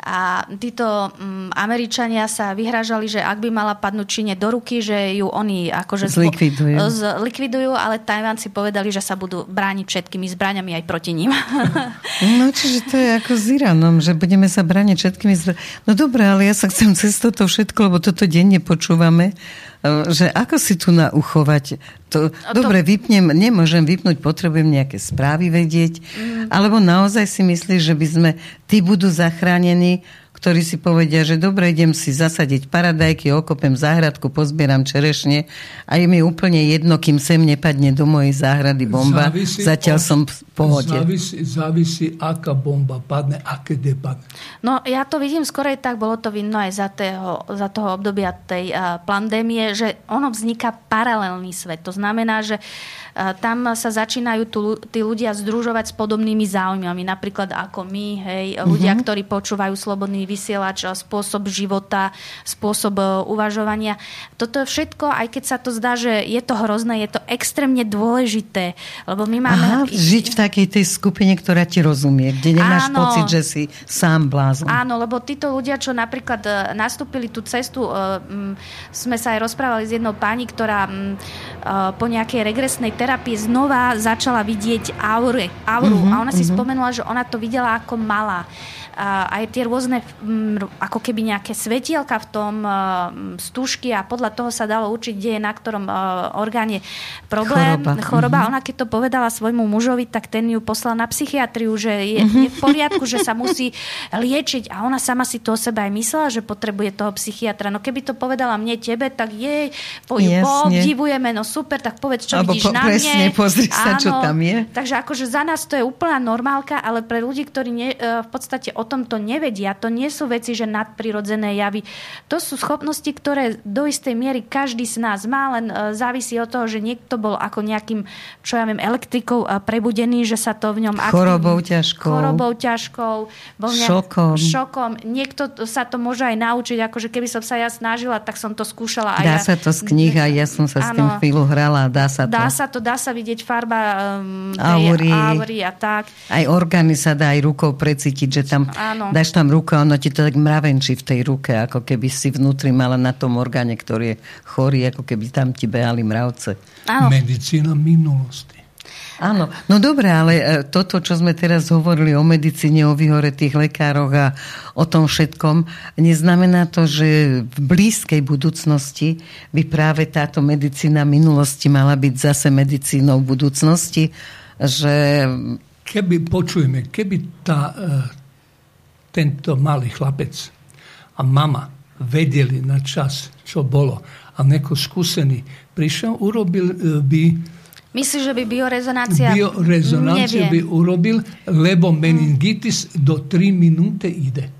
A títo um, Američania sa vyhrážali, že ak by mala padnúť Číne do ruky, že ju oni akože zlikvidujú, zlikvidujú ale Tajvanci povedali, že sa budú brániť všetkými zbraňami aj proti ním. no čiže to je ako s Iránom, že budeme sa brániť všetkými zbraňami. No dobre, ale ja sa chcem cez toto všetko, lebo toto denne počúvame že ako si tu na uchovať. To, to... Dobre, vypnem, nemôžem vypnúť, potrebujem nejaké správy vedieť, mm. alebo naozaj si myslíš, že by sme, tí budú zachránení, ktorí si povedia, že dobre, idem si zasadiť paradajky, okopem záhradku, pozbieram čerešne a je mi úplne jedno, kým sem nepadne do mojej záhrady bomba. Závisí Zatiaľ od, som v pohode. Závisí, závisí, aká bomba padne a kedy padne. No ja to vidím skorej tak, bolo to vidno aj za, tého, za toho obdobia tej uh, pandémie, že ono vzniká paralelný svet. To znamená, že uh, tam sa začínajú tu, tí ľudia združovať s podobnými záujmami, napríklad ako my, hej, ľudia, mm-hmm. ktorí počúvajú slobodný vysielač, spôsob života, spôsob e, uvažovania. Toto všetko, aj keď sa to zdá, že je to hrozné, je to extrémne dôležité, lebo my máme... Aha, žiť v takej tej skupine, ktorá ti rozumie, kde nemáš áno, pocit, že si sám blázon. Áno, lebo títo ľudia, čo napríklad e, nastúpili tú cestu, e, sme sa aj rozprávali s jednou pani, ktorá po nejakej regresnej terapie znova začala vidieť aure, auru uh-huh, a ona si uh-huh. spomenula, že ona to videla ako malá aj tie rôzne ako keby nejaké svetielka v tom stúžky a podľa toho sa dalo učiť, kde je na ktorom orgáne problém, choroba. choroba. Mm-hmm. Ona keď to povedala svojmu mužovi, tak ten ju poslal na psychiatriu, že je, mm-hmm. je v poriadku, že sa musí liečiť a ona sama si to o sebe aj myslela, že potrebuje toho psychiatra. No keby to povedala mne, tebe, tak jej, obdivujeme, no super, tak povedz, čo Abo vidíš po, na presne, mne. pozri sa, Áno, čo tam je. Takže akože za nás to je úplná normálka, ale pre ľudí, ktorí ne, e, v podstate o tomto nevedia. To nie sú veci, že nadprirodzené javy. To sú schopnosti, ktoré do istej miery každý z nás má, len e, závisí od toho, že niekto bol ako nejakým, čo ja viem, elektrikou e, prebudený, že sa to v ňom... Chorobou ťažkou. Chorobou ťažkou. Bol šokom. Šokom. Niekto sa to môže aj naučiť, akože keby som sa ja snažila, tak som to skúšala. Dá ja. sa to z knih a ja som sa ano, s tým chvíľu hrala. Dá sa to. Dá sa to, dá sa vidieť farba um, aury, aury a tak. Aj orgány sa dá aj rukou precítiť, že tam Áno. dáš tam ruku a ono ti to tak mravenčí v tej ruke, ako keby si vnútri mala na tom orgáne, ktorý je chorý, ako keby tam ti behali mravce. Áno. Medicína minulosti. Áno, no dobre, ale e, toto, čo sme teraz hovorili o medicíne, o vyhoretých lekároch a o tom všetkom, neznamená to, že v blízkej budúcnosti by práve táto medicína minulosti mala byť zase medicínou budúcnosti, že... Keby, počujme, keby tá, e, tento malý chlapec a mama vedeli na čas, čo bolo a neko skúsený prišiel, urobil e, by Myslíš, že by biorezonácia... Biorezonácia by urobil, lebo meningitis do 3 minúty ide.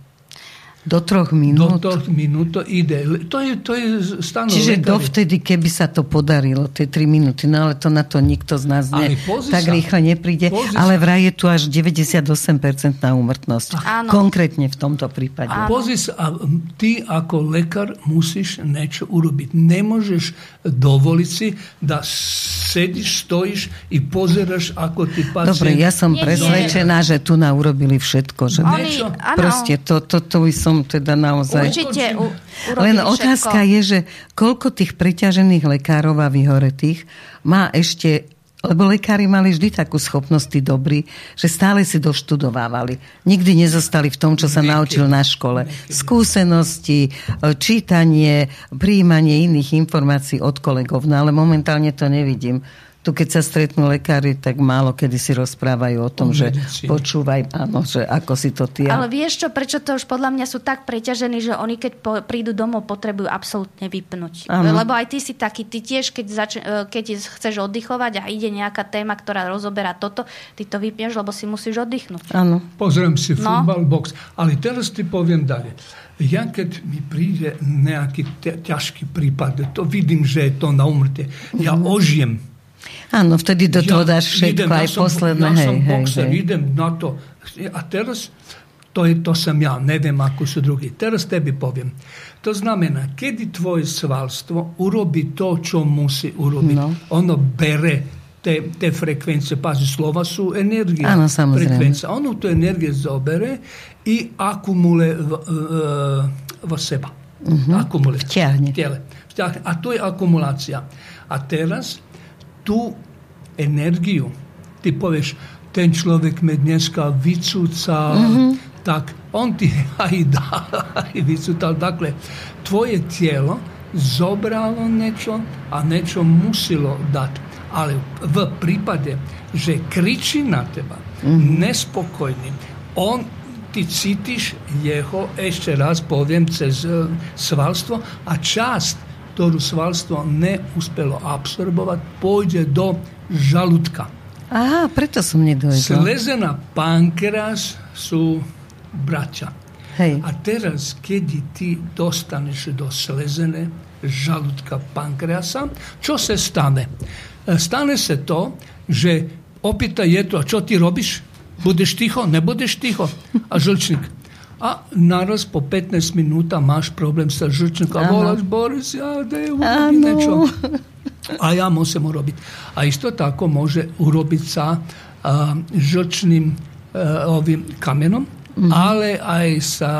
Do troch minút? Do troch minút to ide. To je, to je stano Čiže lekári. dovtedy, keby sa to podarilo, tie tri minúty, no ale to na to nikto z nás ne, tak sa, rýchle nepríde. Ale vraj je tu až 98% na úmrtnosť. Áno. Konkrétne v tomto prípade. Pozri sa, a ty ako lekár musíš niečo urobiť. Nemôžeš dovoliť si, da sedíš, stojíš i pozeráš, ako ty pacient... Dobre, ja som presvedčená, že tu na urobili všetko. Že Oni, proste to, to, to, to som som teda naozaj... Určite u, Len otázka všetko. je, že koľko tých preťažených lekárov a vyhoretých má ešte lebo lekári mali vždy takú schopnosť dobrí, že stále si doštudovávali. Nikdy nezostali v tom, čo sa naučil na škole. Skúsenosti, čítanie, príjmanie iných informácií od kolegov. No ale momentálne to nevidím tu keď sa stretnú lekári, tak málo kedy si rozprávajú o tom, o že počúvaj, áno, že ako si to ty. Ale vieš čo, prečo to už podľa mňa sú tak preťažení, že oni keď po, prídu domov, potrebujú absolútne vypnúť. Áno. Lebo aj ty si taký, ty tiež, keď, zač- e, keď chceš oddychovať a ide nejaká téma, ktorá rozoberá toto, ty to vypneš, lebo si musíš oddychnúť. Áno. Pozriem si no. futbal, box. Ale teraz ti poviem ďalej. Ja keď mi príde nejaký ťažký prípad, to vidím, že je to na umrte. Ja mm. ožijem Áno, vtedy do toho ja dáš všetko, aj ja posledné. Ja hej, som boxer, hej, idem na to. A teraz, to, je, to sam ja, neviem ako sú drugi. Teraz tebi poviem. To znamená, kedy tvoje svalstvo urobi to, čo musí urobiť. No. Ono bere te, te frekvencije, pazi, slova su energija. Ano, frekvencija. Ono tu energiju zobere i akumule v, v, v seba. Uh mhm. -huh. Akumule. Vťahne. A to je akumulacija. A teraz tú energiu, ty povieš, ten človek me dneska vycúcal, mm-hmm. tak on ti aj dá, aj vycúcal. Dakle, tvoje tijelo zobralo niečo a niečo musilo dať. Ale v prípade, že kričí na teba, mm-hmm. nespokojný, on ty cítiš jeho, ešte raz poviem, cez e, svalstvo a časť ktorú svalstvo neúspelo absorbovať, pôjde do žalúdka. Aha, preto som nedojde. Slezena pankreas sú bratia. Hej. A teraz, keď ty dostaneš do slezene žalúdka pankreasa, čo sa stane? E, stane sa to, že opýta je to, čo ty robíš? Budeš ticho? Nebudeš ticho? A žlčník, a naraz po 15 minúta máš problém sa žrčníkom a voláš Boris, ja dej niečo. A ja musím urobiť. A isto tako môže urobiť sa uh, žrčným uh, ovým kamenom, mm-hmm. ale aj sa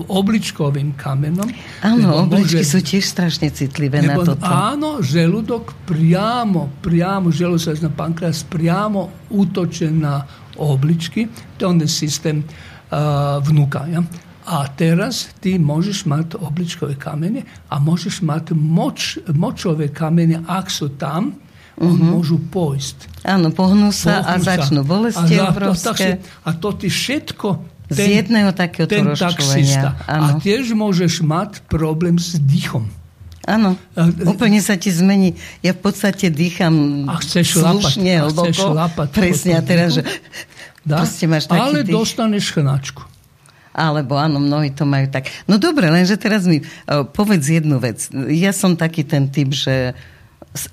obličkovým kamenom. Áno, obličky môže, sú tiež strašne citlivé na toto. Áno, želudok priamo, priamo, želudok pankreas priamo útoče na obličky. To je systém vnuka. Ja? A teraz ty môžeš mať obličkové kamene a môžeš mať moč, močové kamene, ak sú tam, uh-huh. môžu pojsť. Áno, pohnú sa pohnú a začnú bolesti a, obrovské. A to ty všetko ten, z jedného takéhoto ten taxista. A tiež môžeš mať problém s dýchom. Áno, úplne sa ti zmení. Ja v podstate dýcham a chceš slušne, lapať, hlboko. A chceš lapať presne, a teraz, že Dá? máš taký Ale tých... dostaneš chnačku. Alebo áno, mnohí to majú tak. No dobre, lenže teraz mi uh, povedz jednu vec. Ja som taký ten typ, že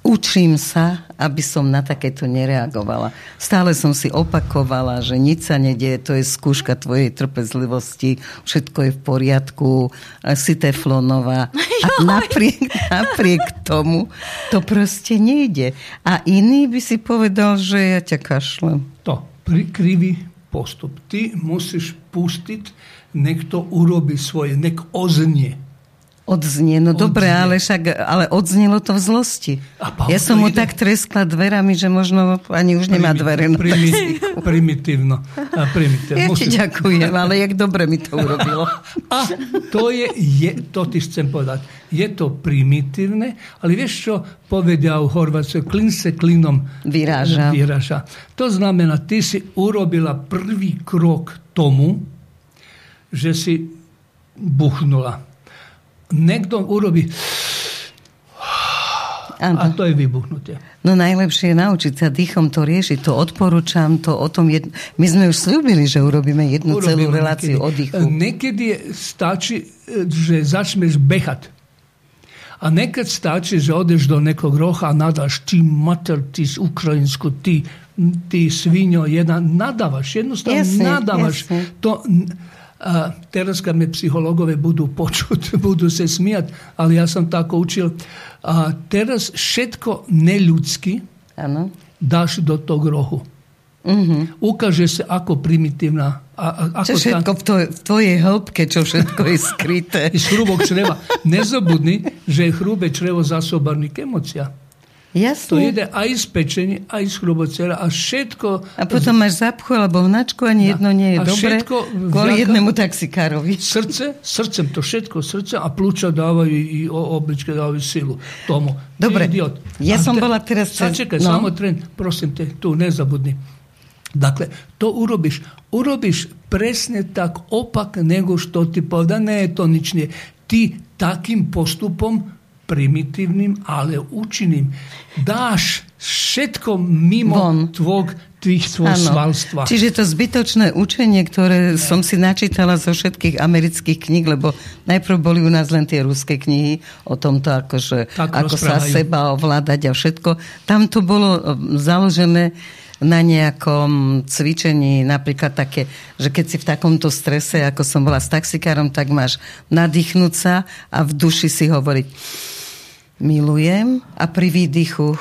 učím sa, aby som na takéto nereagovala. Stále som si opakovala, že nič sa nedieje, to je skúška tvojej trpezlivosti, všetko je v poriadku, si teflonová. A napriek, napriek tomu to proste nejde. A iný by si povedal, že ja ťa kašlem. To krivi postup. Ti musiš pustiti nek to urobi svoje, nek oznie. Odznie, no dobre, ale však, ale odznelo to v zlosti. Ja som mu tak treskla dverami, že možno ani už nemá dvere. No. Primi, primitívno. A primitívno. Ja ti ďakujem, ale jak dobre mi to urobilo. A to je, je, to ti chcem povedať, je to primitívne, ale vieš čo povedia u Horvátsku, klin se klinom Vyráža. vyráža. To znamená, ty si urobila prvý krok tomu, že si buchnula. Niekto urobí Áno. a to je vybuchnutie. No najlepšie je naučiť sa dýchom to riešiť. To odporúčam, to o tom jed... My sme už slúbili, že urobíme jednu celú Urobíme reláciu niekedy. o dýchu. Niekedy je- stačí, že začneš behať. A nekad stačí, že odeš do nekog roha a nadaš ti mater, ti Ukrajinsku, ti, ti svinjo, jedan, nadavaš, jednostavno Jasne, nadavaš. jasne. To, a teraz kad me psihologove budu počut, budu se smijat, ali ja sam tako učil. A teraz všetko neljudski Áno. daš do tog rohu. Mhm. Ukaže se ako primitívna. A, a, Čo ako všetko v, tvoj, v tvojej hĺbke, čo všetko je skryté. iz hrubog čreva. Nezabudni, že je hrube črevo zasobarnik emocija. To Jasne. ide aj iz pečenja, aj iz hrubog čreva, a všetko A potom máš zapchu alebo hnačku, ani jedno nie je A dobre. všetko Kvôli jednému taxikárovi. srce, srdcem to všetko, srdce a pluća dávaju i obličke dávaju silu tomu. Dobre, idiot. ja A som bola teraz cez- Sačekaj, no. samo tren, prosim te, tu nezabudni. Dakle, to urobiš. Urobiš presne tak opak nego što ti poveda. Ne, to nič nije. Ti takim postupom primitivnim, ale učinim, dáš všetko mimo Von. tvog, Áno. svalstva. Čiže to zbytočné učenie, ktoré som si načítala zo všetkých amerických kníh, lebo najprv boli u nás len tie ruské knihy o tomto, akože, Tak ako sa seba ovládať a všetko. Tam to bolo um, založené na nejakom cvičení, napríklad také, že keď si v takomto strese, ako som bola s taxikárom, tak máš nadýchnúť sa a v duši si hovoriť milujem a pri výdychu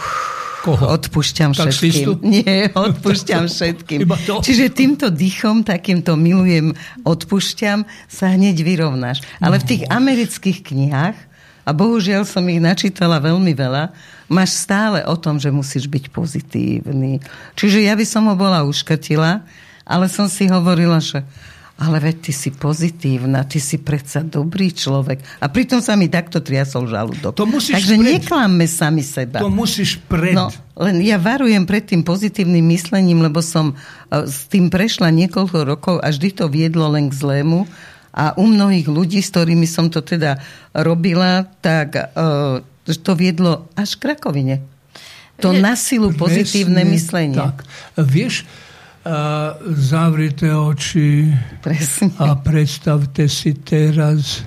Koho? odpúšťam Taxistu? všetkým. Nie, odpúšťam všetkým. Čiže týmto dýchom, takýmto milujem, odpúšťam, sa hneď vyrovnáš. Ale v tých amerických knihách, a bohužiaľ som ich načítala veľmi veľa, máš stále o tom, že musíš byť pozitívny. Čiže ja by som ho bola uškrtila, ale som si hovorila, že ale veď ty si pozitívna, ty si predsa dobrý človek. A pritom sa mi takto triasol žalúdok. To musíš Takže pred- neklamme sami seba. To musíš pred... No, len ja varujem pred tým pozitívnym myslením, lebo som e, s tým prešla niekoľko rokov a vždy to viedlo len k zlému. A u mnohých ľudí, s ktorými som to teda robila, tak e, to viedlo až k rakovine. To na silu pozitívne Presne myslenie. Tak. Vieš, a zavrite oči Presne. a predstavte si teraz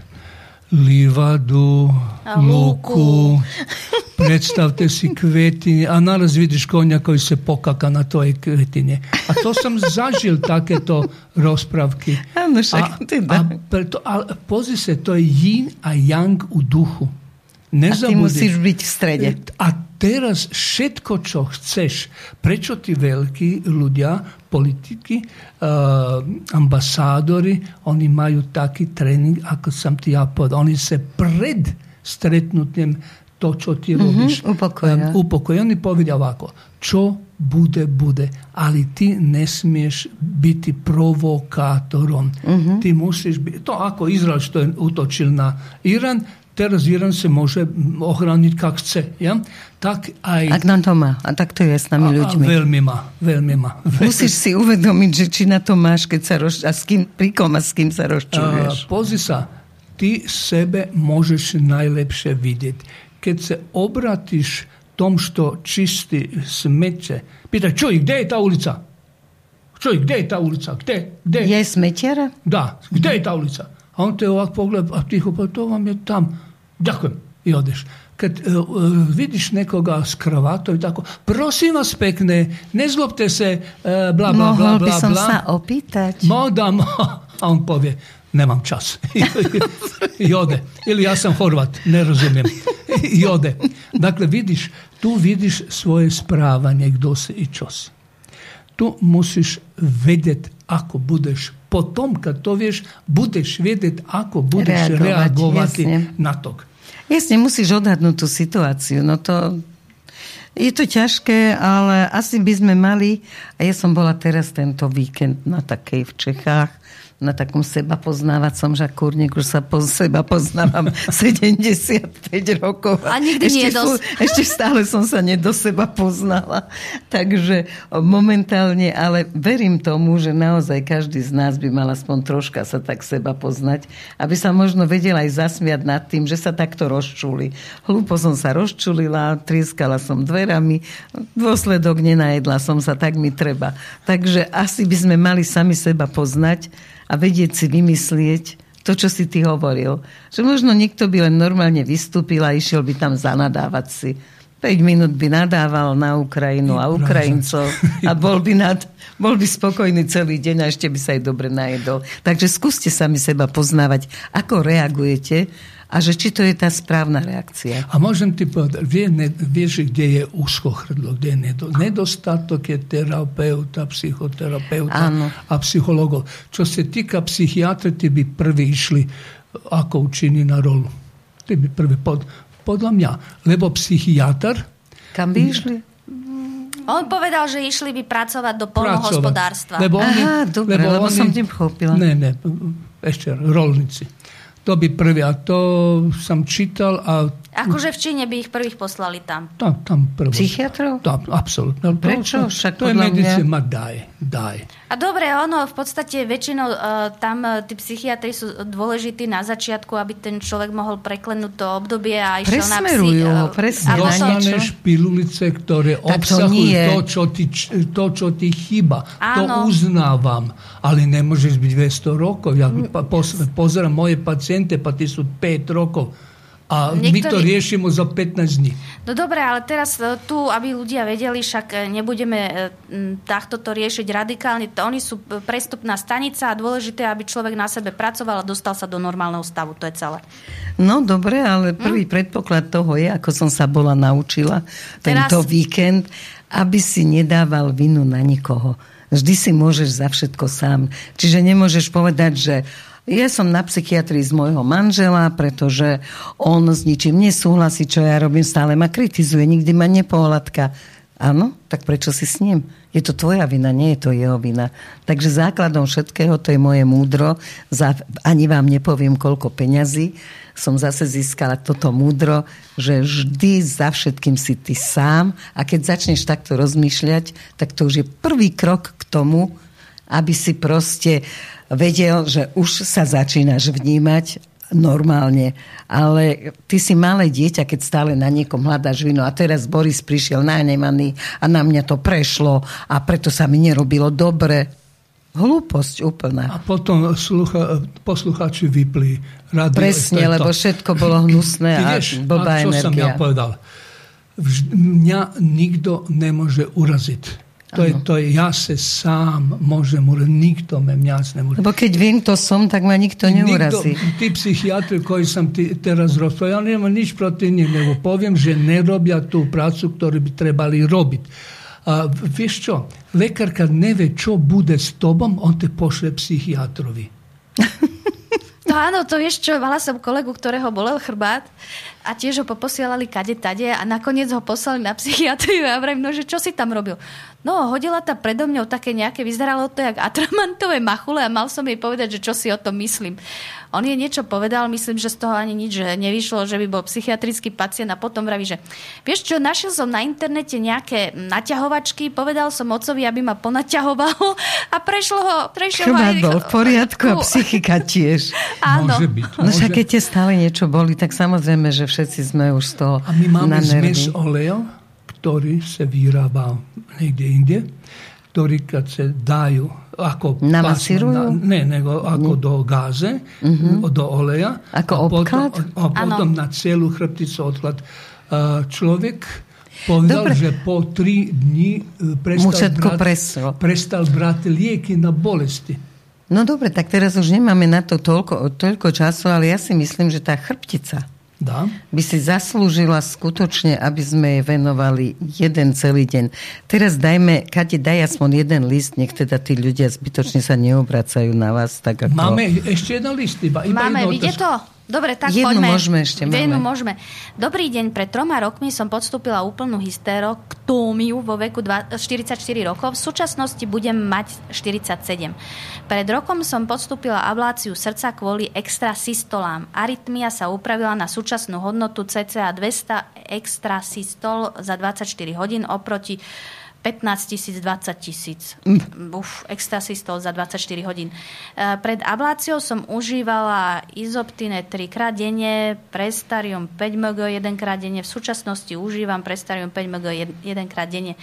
livadu, A luku, predstavte si kvetine a naraz vidiš konja koji se pokaka na toj kvetine. A to sam zažil takéto rozpravky. Áno, však a, a ale pozri se, to je yin a yang u duchu. A ty Nezabudi. musíš byť v strede. A teraz všetko, čo chceš, prečo ti veľkí ľudia, politiky, uh, ambasádori, oni majú taký tréning, ako som ti ja povedal. Oni sa pred stretnutím to, čo ti robíš, upokoja. um, upokoja. Oni povedia ovako, čo bude, bude. Ali ti ne smiješ biti provokátorom. Ti musíš byť... To ako Izrael što je utočil na Iran, teraz Iran se može ohraniť kak chce. Ja? Tak aj... Ak nám to má. A tak to je s nami a, a ľuďmi. veľmi má, veľmi má. Musíš si uvedomiť, že či na to máš, keď sa roz... a s kým, pri kom a s kým sa A, rozčuluješ. Pozri sa, ti sebe možeš najlepše vidjeti. Keď se obratiš tom što čisti smeće, pitaj, čuj, gdje je ta ulica? Čuj, gdje je ta ulica? Gdje? Gdje? Je smetiara? Da, gdje je ta ulica? A on te ovako pogleda, a tiho, pa to vam je tam. Ďakujem. I odeš. Kad e, vidiš nekoga s kravatom i tako, prosim vas pekne, ne zlobte se, e, bla, bla, bla, by bla, som bla. sa opýtať. Mo da, mo. A on povie, nemám čas. I ode. Ili ja sam Horvat, ne razumijem. I ode. Dakle, vidiš, tu vidiš svoje správanie, kdo si i čo si. tu musíš vedieť, ako budeš potom, kad to vieš, budeš vedieť, ako budeš reagovať, reagovať na to. Jasne, musíš odhadnúť tú situáciu. No to, je to ťažké, ale asi by sme mali, a ja som bola teraz tento víkend na takej v Čechách, na takom seba poznávacom žakúrniku, už sa po seba poznávam 75 rokov. A nikdy ešte, nie dosť. Ešte stále som sa nedo seba poznala. Takže momentálne, ale verím tomu, že naozaj každý z nás by mal aspoň troška sa tak seba poznať, aby sa možno vedel aj zasmiať nad tým, že sa takto rozčuli. Hlúpo som sa rozčulila, trieskala som dverami, dôsledok nenajedla som sa, tak mi treba. Takže asi by sme mali sami seba poznať a vedieť si vymyslieť to, čo si ty hovoril. Že možno niekto by len normálne vystúpil a išiel by tam zanadávať si. 5 minút by nadával na Ukrajinu a Ukrajincov a bol by, nad, bol by spokojný celý deň a ešte by sa aj dobre najedol. Takže skúste sami seba poznávať, ako reagujete a že či to je tá správna reakcia. A môžem ti povedať, vie, ne, vieš, kde je úzkochrdlo, kde je nedostatok je terapeuta, psychoterapeuta Áno. a psychologov. Čo sa týka psychiatra, ty by prví išli ako učini na rolu. Ty by prví pod, podľa mňa. Lebo psychiatr... Kam by išli? On povedal, že išli by pracovať do polnohospodárstva. Lebo oni, Aha, dobre, lebo, lebo oni, som tým chopila. Ne, ne, ešte rolníci. To by prvý. A to som čítal a Akože v Číne by ich prvých poslali tam. Tam, tam prvo. Psychiatrov? Tam, absolútne. Prečo? Však to je medicína, daj, daj. A dobre, ono v podstate väčšinou uh, tam uh, tí psychiatri sú dôležití na začiatku, aby ten človek mohol preklenúť to obdobie a išiel na psi. Uh, presne. Dostaneš pilulice, ktoré tak obsahujú to, to, čo ti, to, čo ti chýba. Áno. To uznávam. Ale nemôžeš byť 200 rokov. Ja pozerám moje paciente, pa tí sú 5 rokov a Niektorí... my to riešime za 15 dní. No dobré, ale teraz e, tu, aby ľudia vedeli, však e, nebudeme e, takto to riešiť radikálne. Oni sú prestupná stanica a dôležité, aby človek na sebe pracoval a dostal sa do normálneho stavu. To je celé. No dobre, ale prvý hm? predpoklad toho je, ako som sa bola naučila tento teraz... víkend, aby si nedával vinu na nikoho. Vždy si môžeš za všetko sám. Čiže nemôžeš povedať, že ja som na psychiatrii z môjho manžela, pretože on s ničím nesúhlasí, čo ja robím, stále ma kritizuje, nikdy ma nepohľadka. Áno, tak prečo si s ním? Je to tvoja vina, nie je to jeho vina. Takže základom všetkého, to je moje múdro, za, ani vám nepoviem, koľko peňazí som zase získala toto múdro, že vždy za všetkým si ty sám a keď začneš takto rozmýšľať, tak to už je prvý krok k tomu, aby si proste vedel, že už sa začínaš vnímať normálne, ale ty si malé dieťa, keď stále na niekom hľadáš vinu a teraz Boris prišiel nahnevaný a na mňa to prešlo a preto sa mi nerobilo dobre. Hlúposť úplná. A potom slucha, posluchači vypli radio. Presne, lebo všetko bolo hnusné a vieš, blbá a čo energia. som ja povedal? Vž, mňa nikto nemôže uraziť to je, to je, ja sa sám môžem uraziť, nikto me mňac nemôže. Lebo keď viem, to som, tak ma nikto neurazí. Nikto, tí psychiatri, koji som ty, teraz rozprával, ja nemám nič proti nich, lebo poviem, že nerobia tú prácu, ktorú by trebali robiť. A vieš čo, lekár, kad nevie, čo bude s tobom, on te pošle psychiatrovi. No áno, to vieš čo, mala som kolegu, ktorého bolel chrbát a tiež ho poposielali kade tade a nakoniec ho poslali na psychiatriu a vrajím, no že čo si tam robil? No, hodila ta predo mňou také nejaké, vyzeralo to jak atramantové machule a mal som jej povedať, že čo si o tom myslím. On jej niečo povedal, myslím, že z toho ani nič nevyšlo, že by bol psychiatrický pacient a potom vraví, že vieš čo, našiel som na internete nejaké naťahovačky, povedal som ocovi, aby ma ponaťahoval a prešlo ho, prešlo ho aj... bol v poriadku a psychika tiež. Áno. Môže byť. No však keď tie stále niečo boli, tak samozrejme, že všetci sme už z toho A my máme zmes oleja, ktorý sa vyrába niekde inde, ktorý keď sa dajú ako Namasírujú? Na, ne, nego ako mm. do gáze, mm-hmm. do oleja. Ako a obklad? Potom, a potom ano. na celú chrbticu odklad. Človek povedal, Dobre. že po tri dní e, prestal brať, prestal brať lieky na bolesti. No dobre, tak teraz už nemáme na to toľko, toľko času, ale ja si myslím, že tá chrbtica Da. by si zaslúžila skutočne, aby sme jej venovali jeden celý deň. Teraz dajme, Kade, daj aspoň jeden list, nech teda tí ľudia zbytočne sa neobracajú na vás. Tak ako... Máme ešte jeden list, iba, iba Máme, otázku. to? Dobre, tak Jednu poďme. môžeme ešte, máme. Jednu môžeme. Dobrý deň, pred troma rokmi som podstúpila úplnú hysteroktómiu vo veku dva- 44 rokov. V súčasnosti budem mať 47. Pred rokom som podstúpila abláciu srdca kvôli extrasystolám. Arytmia sa upravila na súčasnú hodnotu cca 200 extrasystol za 24 hodín oproti 15 tisíc, 20 tisíc. Uf, extrasystol za 24 hodín. E, Pred abláciou som užívala izoptine 3 krát denne, prestarium 5 mg 1 krát denne. V súčasnosti užívam prestarium 5 mg 1 krát denne.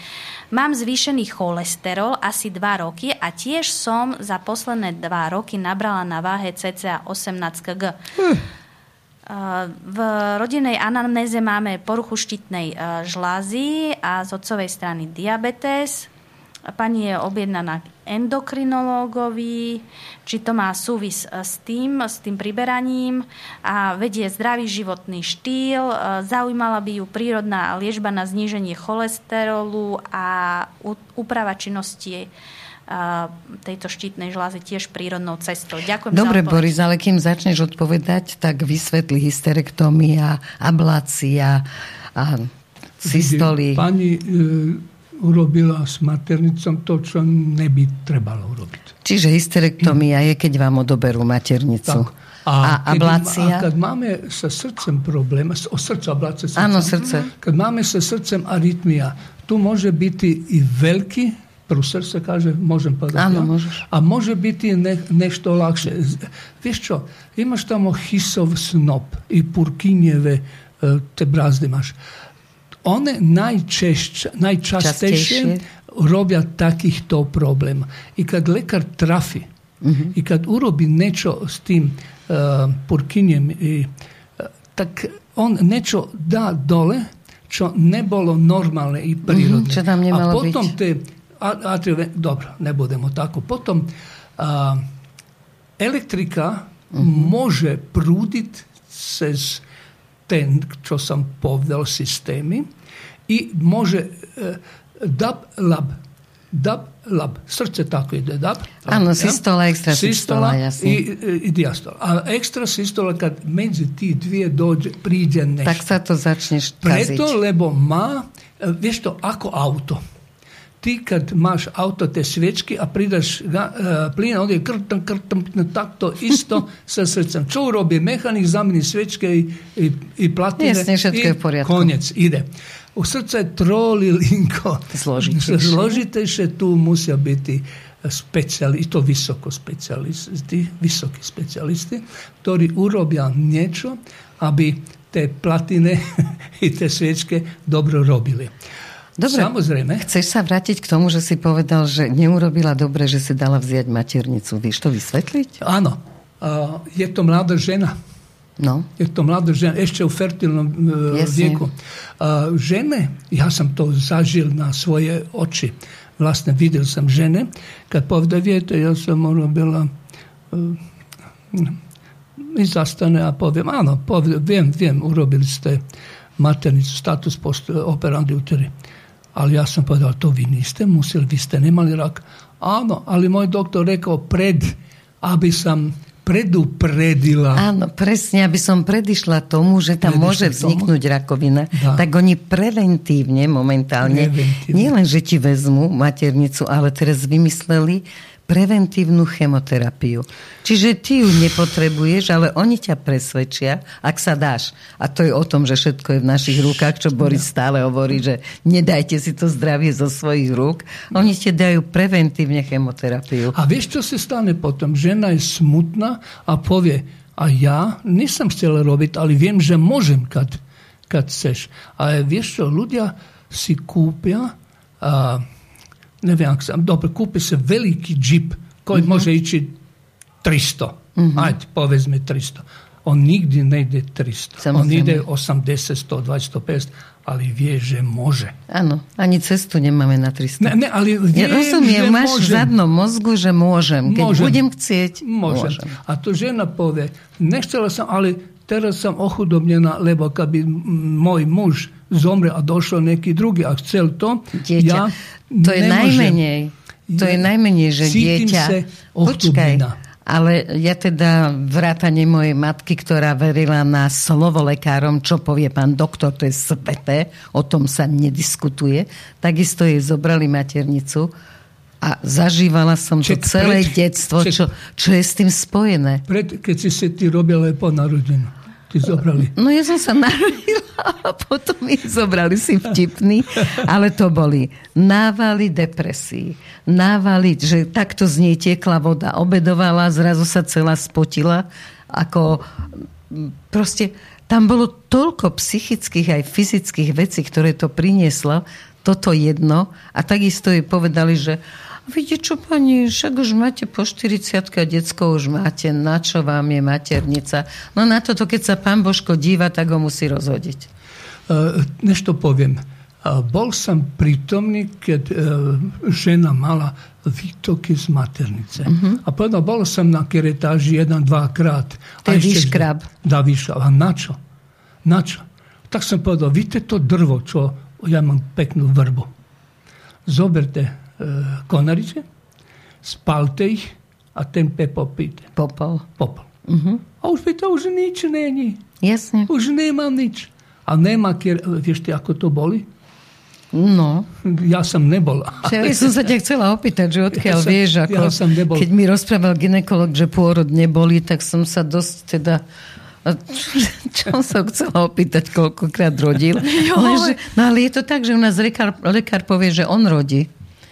Mám zvýšený cholesterol asi 2 roky a tiež som za posledné 2 roky nabrala na váhe cca 18 kg. V rodinnej anamnéze máme poruchu štítnej e, žlázy a z otcovej strany diabetes. Pani je objednaná k endokrinológovi, či to má súvis e, s tým, s tým priberaním a vedie zdravý životný štýl. E, Zaujímala by ju prírodná liečba na zníženie cholesterolu a úprava činnosti tejto štítnej žlázy tiež prírodnou cestou. Ďakujem Dobre, za odpoveď. Boris, ale kým začneš odpovedať, tak vysvetli hysterektómia, ablácia a systoly. Pani e, urobila s maternicom to, čo neby trebalo urobiť. Čiže hysterektómia je, keď vám odoberú maternicu. A, keď- ablácia? A keď máme sa srdcem problém, o srdce, ablácia srdca. Áno, srdce. Keď máme sa srdcem arytmia, tu môže byť i veľký Prusel se kaže, možem pa da. A može biti ne, nešto lakše. Viš čo, imaš tamo hisov snop i purkinjeve e, te brazde maš. One najčešće, najčastejše robja takih to problema. I kad lekar trafi uh -huh. i kad urobi nečo s tim uh, purkinjem i uh, tak on nečo da dole čo ne bolo normalne i prirodne. Mm -hmm, a potom te a, a te, dobro, ne budemo tako. Potom a, elektrika može prudit cez ten, čo sam povedal, sistemi i može e, dab lab dab lab srce tako ide dab Áno, ja? systola, extrasystola, jasne. i, i diastola a ekstrasystola kad među ti dvije dođe priđe nešto Tak sa to začneš kaziť. Preto, lebo má, e, vieš to, ako auto ti kad maš auto te svečki, a pridaš ga, uh, plina, ovdje krtam, krtam, krtam, takto isto sa srcem. Čo urobi mehanik, zamini svečke i, i, i platine Jesne, i konjec, ide. U srce troli linko. Zložite še tu musija biti specijali, i to visoko specijalisti, visoki specijalisti, koji urobja nječo, aby te platine i te svečke dobro robili. Dobre. Samozrejme. Chceš sa vrátiť k tomu, že si povedal, že neurobila dobre, že si dala vziať maternicu. Vieš to vysvetliť? Áno, a je to mladá žena. No. Je to mladá žena, ešte u fertilnom Jasne. vieku. A žene, ja som to zažil na svoje oči. Vlastne videl som žene, kad poveda, viete, ja som urobila e, i zastane a poviem, áno, povie, viem, viem, urobili ste maternicu, status post operandi uteri. Ali ja sam povedal, to vi niste museli, vi ste nemali rak. Áno, ali moj doktor rekao pred, aby sam predupredila. Áno, presne, aby som predišla tomu, že tam Predišla môže tomu. vzniknúť rakovina, Dá. tak oni preventívne momentálne, Preventívne. nie len, že ti vezmú maternicu, ale teraz vymysleli preventívnu chemoterapiu. Čiže ty ju nepotrebuješ, ale oni ťa presvedčia, ak sa dáš. A to je o tom, že všetko je v našich rukách, čo Boris stále hovorí, že nedajte si to zdravie zo svojich rúk. Oni ti dajú preventívne chemoterapiu. A vieš, čo sa stane potom? Žena je smutná a povie, a ja nisam chcela robiť, ale viem, že môžem, kad, kad chceš. A vieš čo, ľudia si kúpia, a, neviem, ak sa, dobre, kúpi sa veľký džip, koji môže ići 300. Ajde, povedzme 300. On nikdy nejde 300. On Samozrejme. ide 80, 120, 150, ali vie, že može. Áno, ani cestu nemáme na 300. Ne, ne, ali Ja viem, rozumiem, máš v zadnom mozgu, že môžem. Keď Môžem. budem chcieť, Môžem. môžem. A to žena povie, nechcela som, ale teraz som ochudobnená, lebo keby môj muž zomre a došlo nejaký druhý a chcel to, Dieťa. ja to je najmenej. To je najmenej, že dieťa... Počkaj, ale ja teda vrátane mojej matky, ktorá verila na slovo lekárom, čo povie pán doktor, to je sveté, o tom sa nediskutuje. Takisto jej zobrali maternicu a zažívala som to Ček, celé pred- detstvo, ček. čo, čo je s tým spojené. Pred, keď si si ty robila po narodenú, ti zobrali. No ja som sa narodila a potom mi zobrali si vtipný, ale to boli návaly depresí, návaly, že takto z nej tiekla voda, obedovala, zrazu sa celá spotila, ako proste tam bolo toľko psychických aj fyzických vecí, ktoré to prinieslo, toto jedno. A takisto jej povedali, že Vidíte čo, pani, však už máte po 40 a decko už máte, na čo vám je maternica? No na toto, keď sa pán Božko díva, tak ho musí rozhodiť. Uh, nešto poviem. Uh, bol som prítomný, keď uh, žena mala výtoky z maternice. A potom bol som na keretáži jeden, dva krát. To je výškrab. Da, výškrab. A na čo? Na čo? Tak som povedal, vidíte to drvo, čo ja mám peknú vrbu. Zoberte konarice, spalte ich a ten pepo píte. Popol. Popol. A už to už nič není. Jasne. Už nemám nič. A nemá, vieš ty, ako to boli? No. Ja som nebol. Ja som sa ťa chcela opýtať, že odkiaľ Ja vieš, ako, ja som nebol. keď mi rozprával ginekolog, že pôrod neboli, tak som sa dosť teda čo, som chcela opýtať, koľkokrát rodil. Lenže, no ale je to tak, že u nás lekár, lekár povie, že on rodí.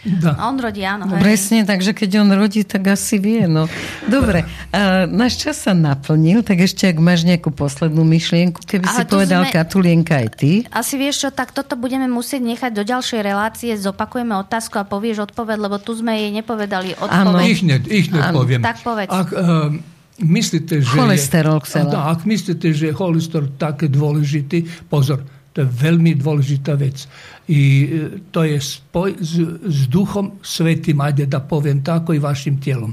Da. On rodí, áno. No, hej. presne, takže keď on rodí, tak asi vie. No. Dobre, a náš čas sa naplnil, tak ešte ak máš nejakú poslednú myšlienku, keby Ale si povedal sme- Katulienka aj ty. Asi vieš čo, tak toto budeme musieť nechať do ďalšej relácie. Zopakujeme otázku a povieš odpoveď, lebo tu sme jej nepovedali Áno. odpoveď. Ich ne, ich ne Áno, poviem. tak povedz. Ak uh, myslíte, že... Cholesterol je. Da, ak myslíte, že je cholesterol také dôležitý, pozor, to je veľmi dôležitá vec. I e, to je spoj s, s duchom svetým, ajde da poviem tako, i vašim tijelom.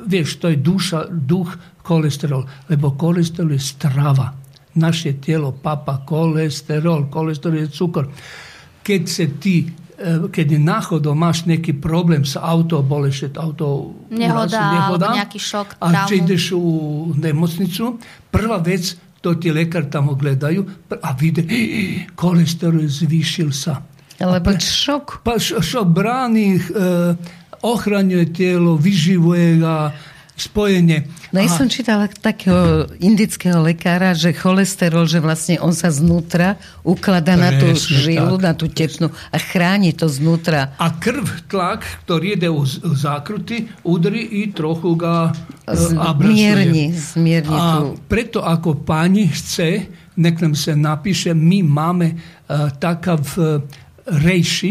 Vieš, to je duša, duch, kolesterol, lebo kolesterol je strava. Naše tijelo papa kolesterol, kolesterol je cukor. Keď se ti e, keď náhodou máš nejaký problém s auto, bolešet, auto Nehoda, alebo nejaký šok, a či ideš u nemocnicu, prva vec, to ti lekar tamo gledaju a vide, kolesterol zvýšil sa. Lebo šok. Pa š- šo brani, e, ohranjuje tijelo, vyživuje ga, spojenje. No ja som čítala takého indického lekára, že cholesterol, že vlastne on sa znútra ukladá na tú Presne žilu, tak. na tú tepnu a chráni to znútra. A krv, tlak, ktorý ide u zákruty, udri i trochu ga e, Zmierni, zmierni A tú... preto ako pani chce, nek nam se napiše, mi máme uh, takav uh, rejši,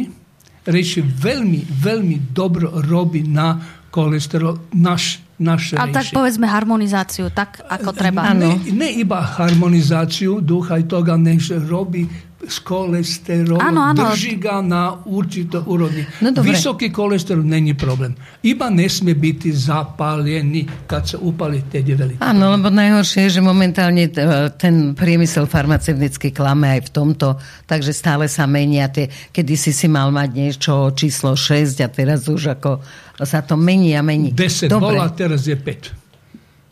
rejši veľmi, veľmi dobro robi na kolesterol, naš, naš A tak rejši. povedzme harmonizáciu, tak ako treba. Ne, ne iba harmonizáciu ducha i toga, než robí s kolesterolom, Áno, áno. drží ga na určito úrovni. No dobre. Vysoký kolesterol není problém. Iba nesmie byť zapálený, kad sa upali tedy veľké. Áno, lebo najhoršie je, že momentálne ten priemysel farmaceutický klame aj v tomto, takže stále sa menia tie, kedy si si mal mať niečo číslo 6 a teraz už ako sa to mení a mení. 10 Dobre. bola, teraz je 5.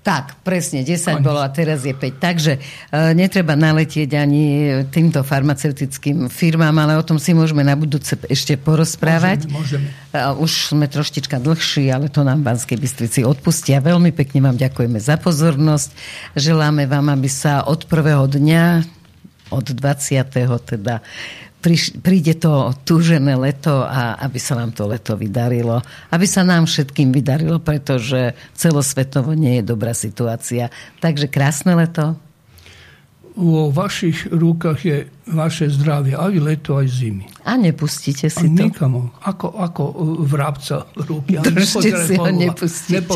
Tak, presne, 10 Koniec. bolo a teraz je 5. Takže e, netreba naletieť ani týmto farmaceutickým firmám, ale o tom si môžeme na budúce ešte porozprávať. Môžeme, A Už sme troštička dlhší, ale to nám Banskej Bystrici odpustia. Veľmi pekne vám ďakujeme za pozornosť. Želáme vám, aby sa od prvého dňa, od 20. teda, príde to túžené leto a aby sa nám to leto vydarilo. Aby sa nám všetkým vydarilo, pretože celosvetovo nie je dobrá situácia. Takže krásne leto. Vo vašich rukách je vaše zdravie, aj leto, aj zimy. A nepustíte A si to. nikamo, ako, ako vrabca ruky. a Držte si ho, nepustíte.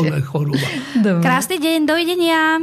Krásny deň, dovidenia.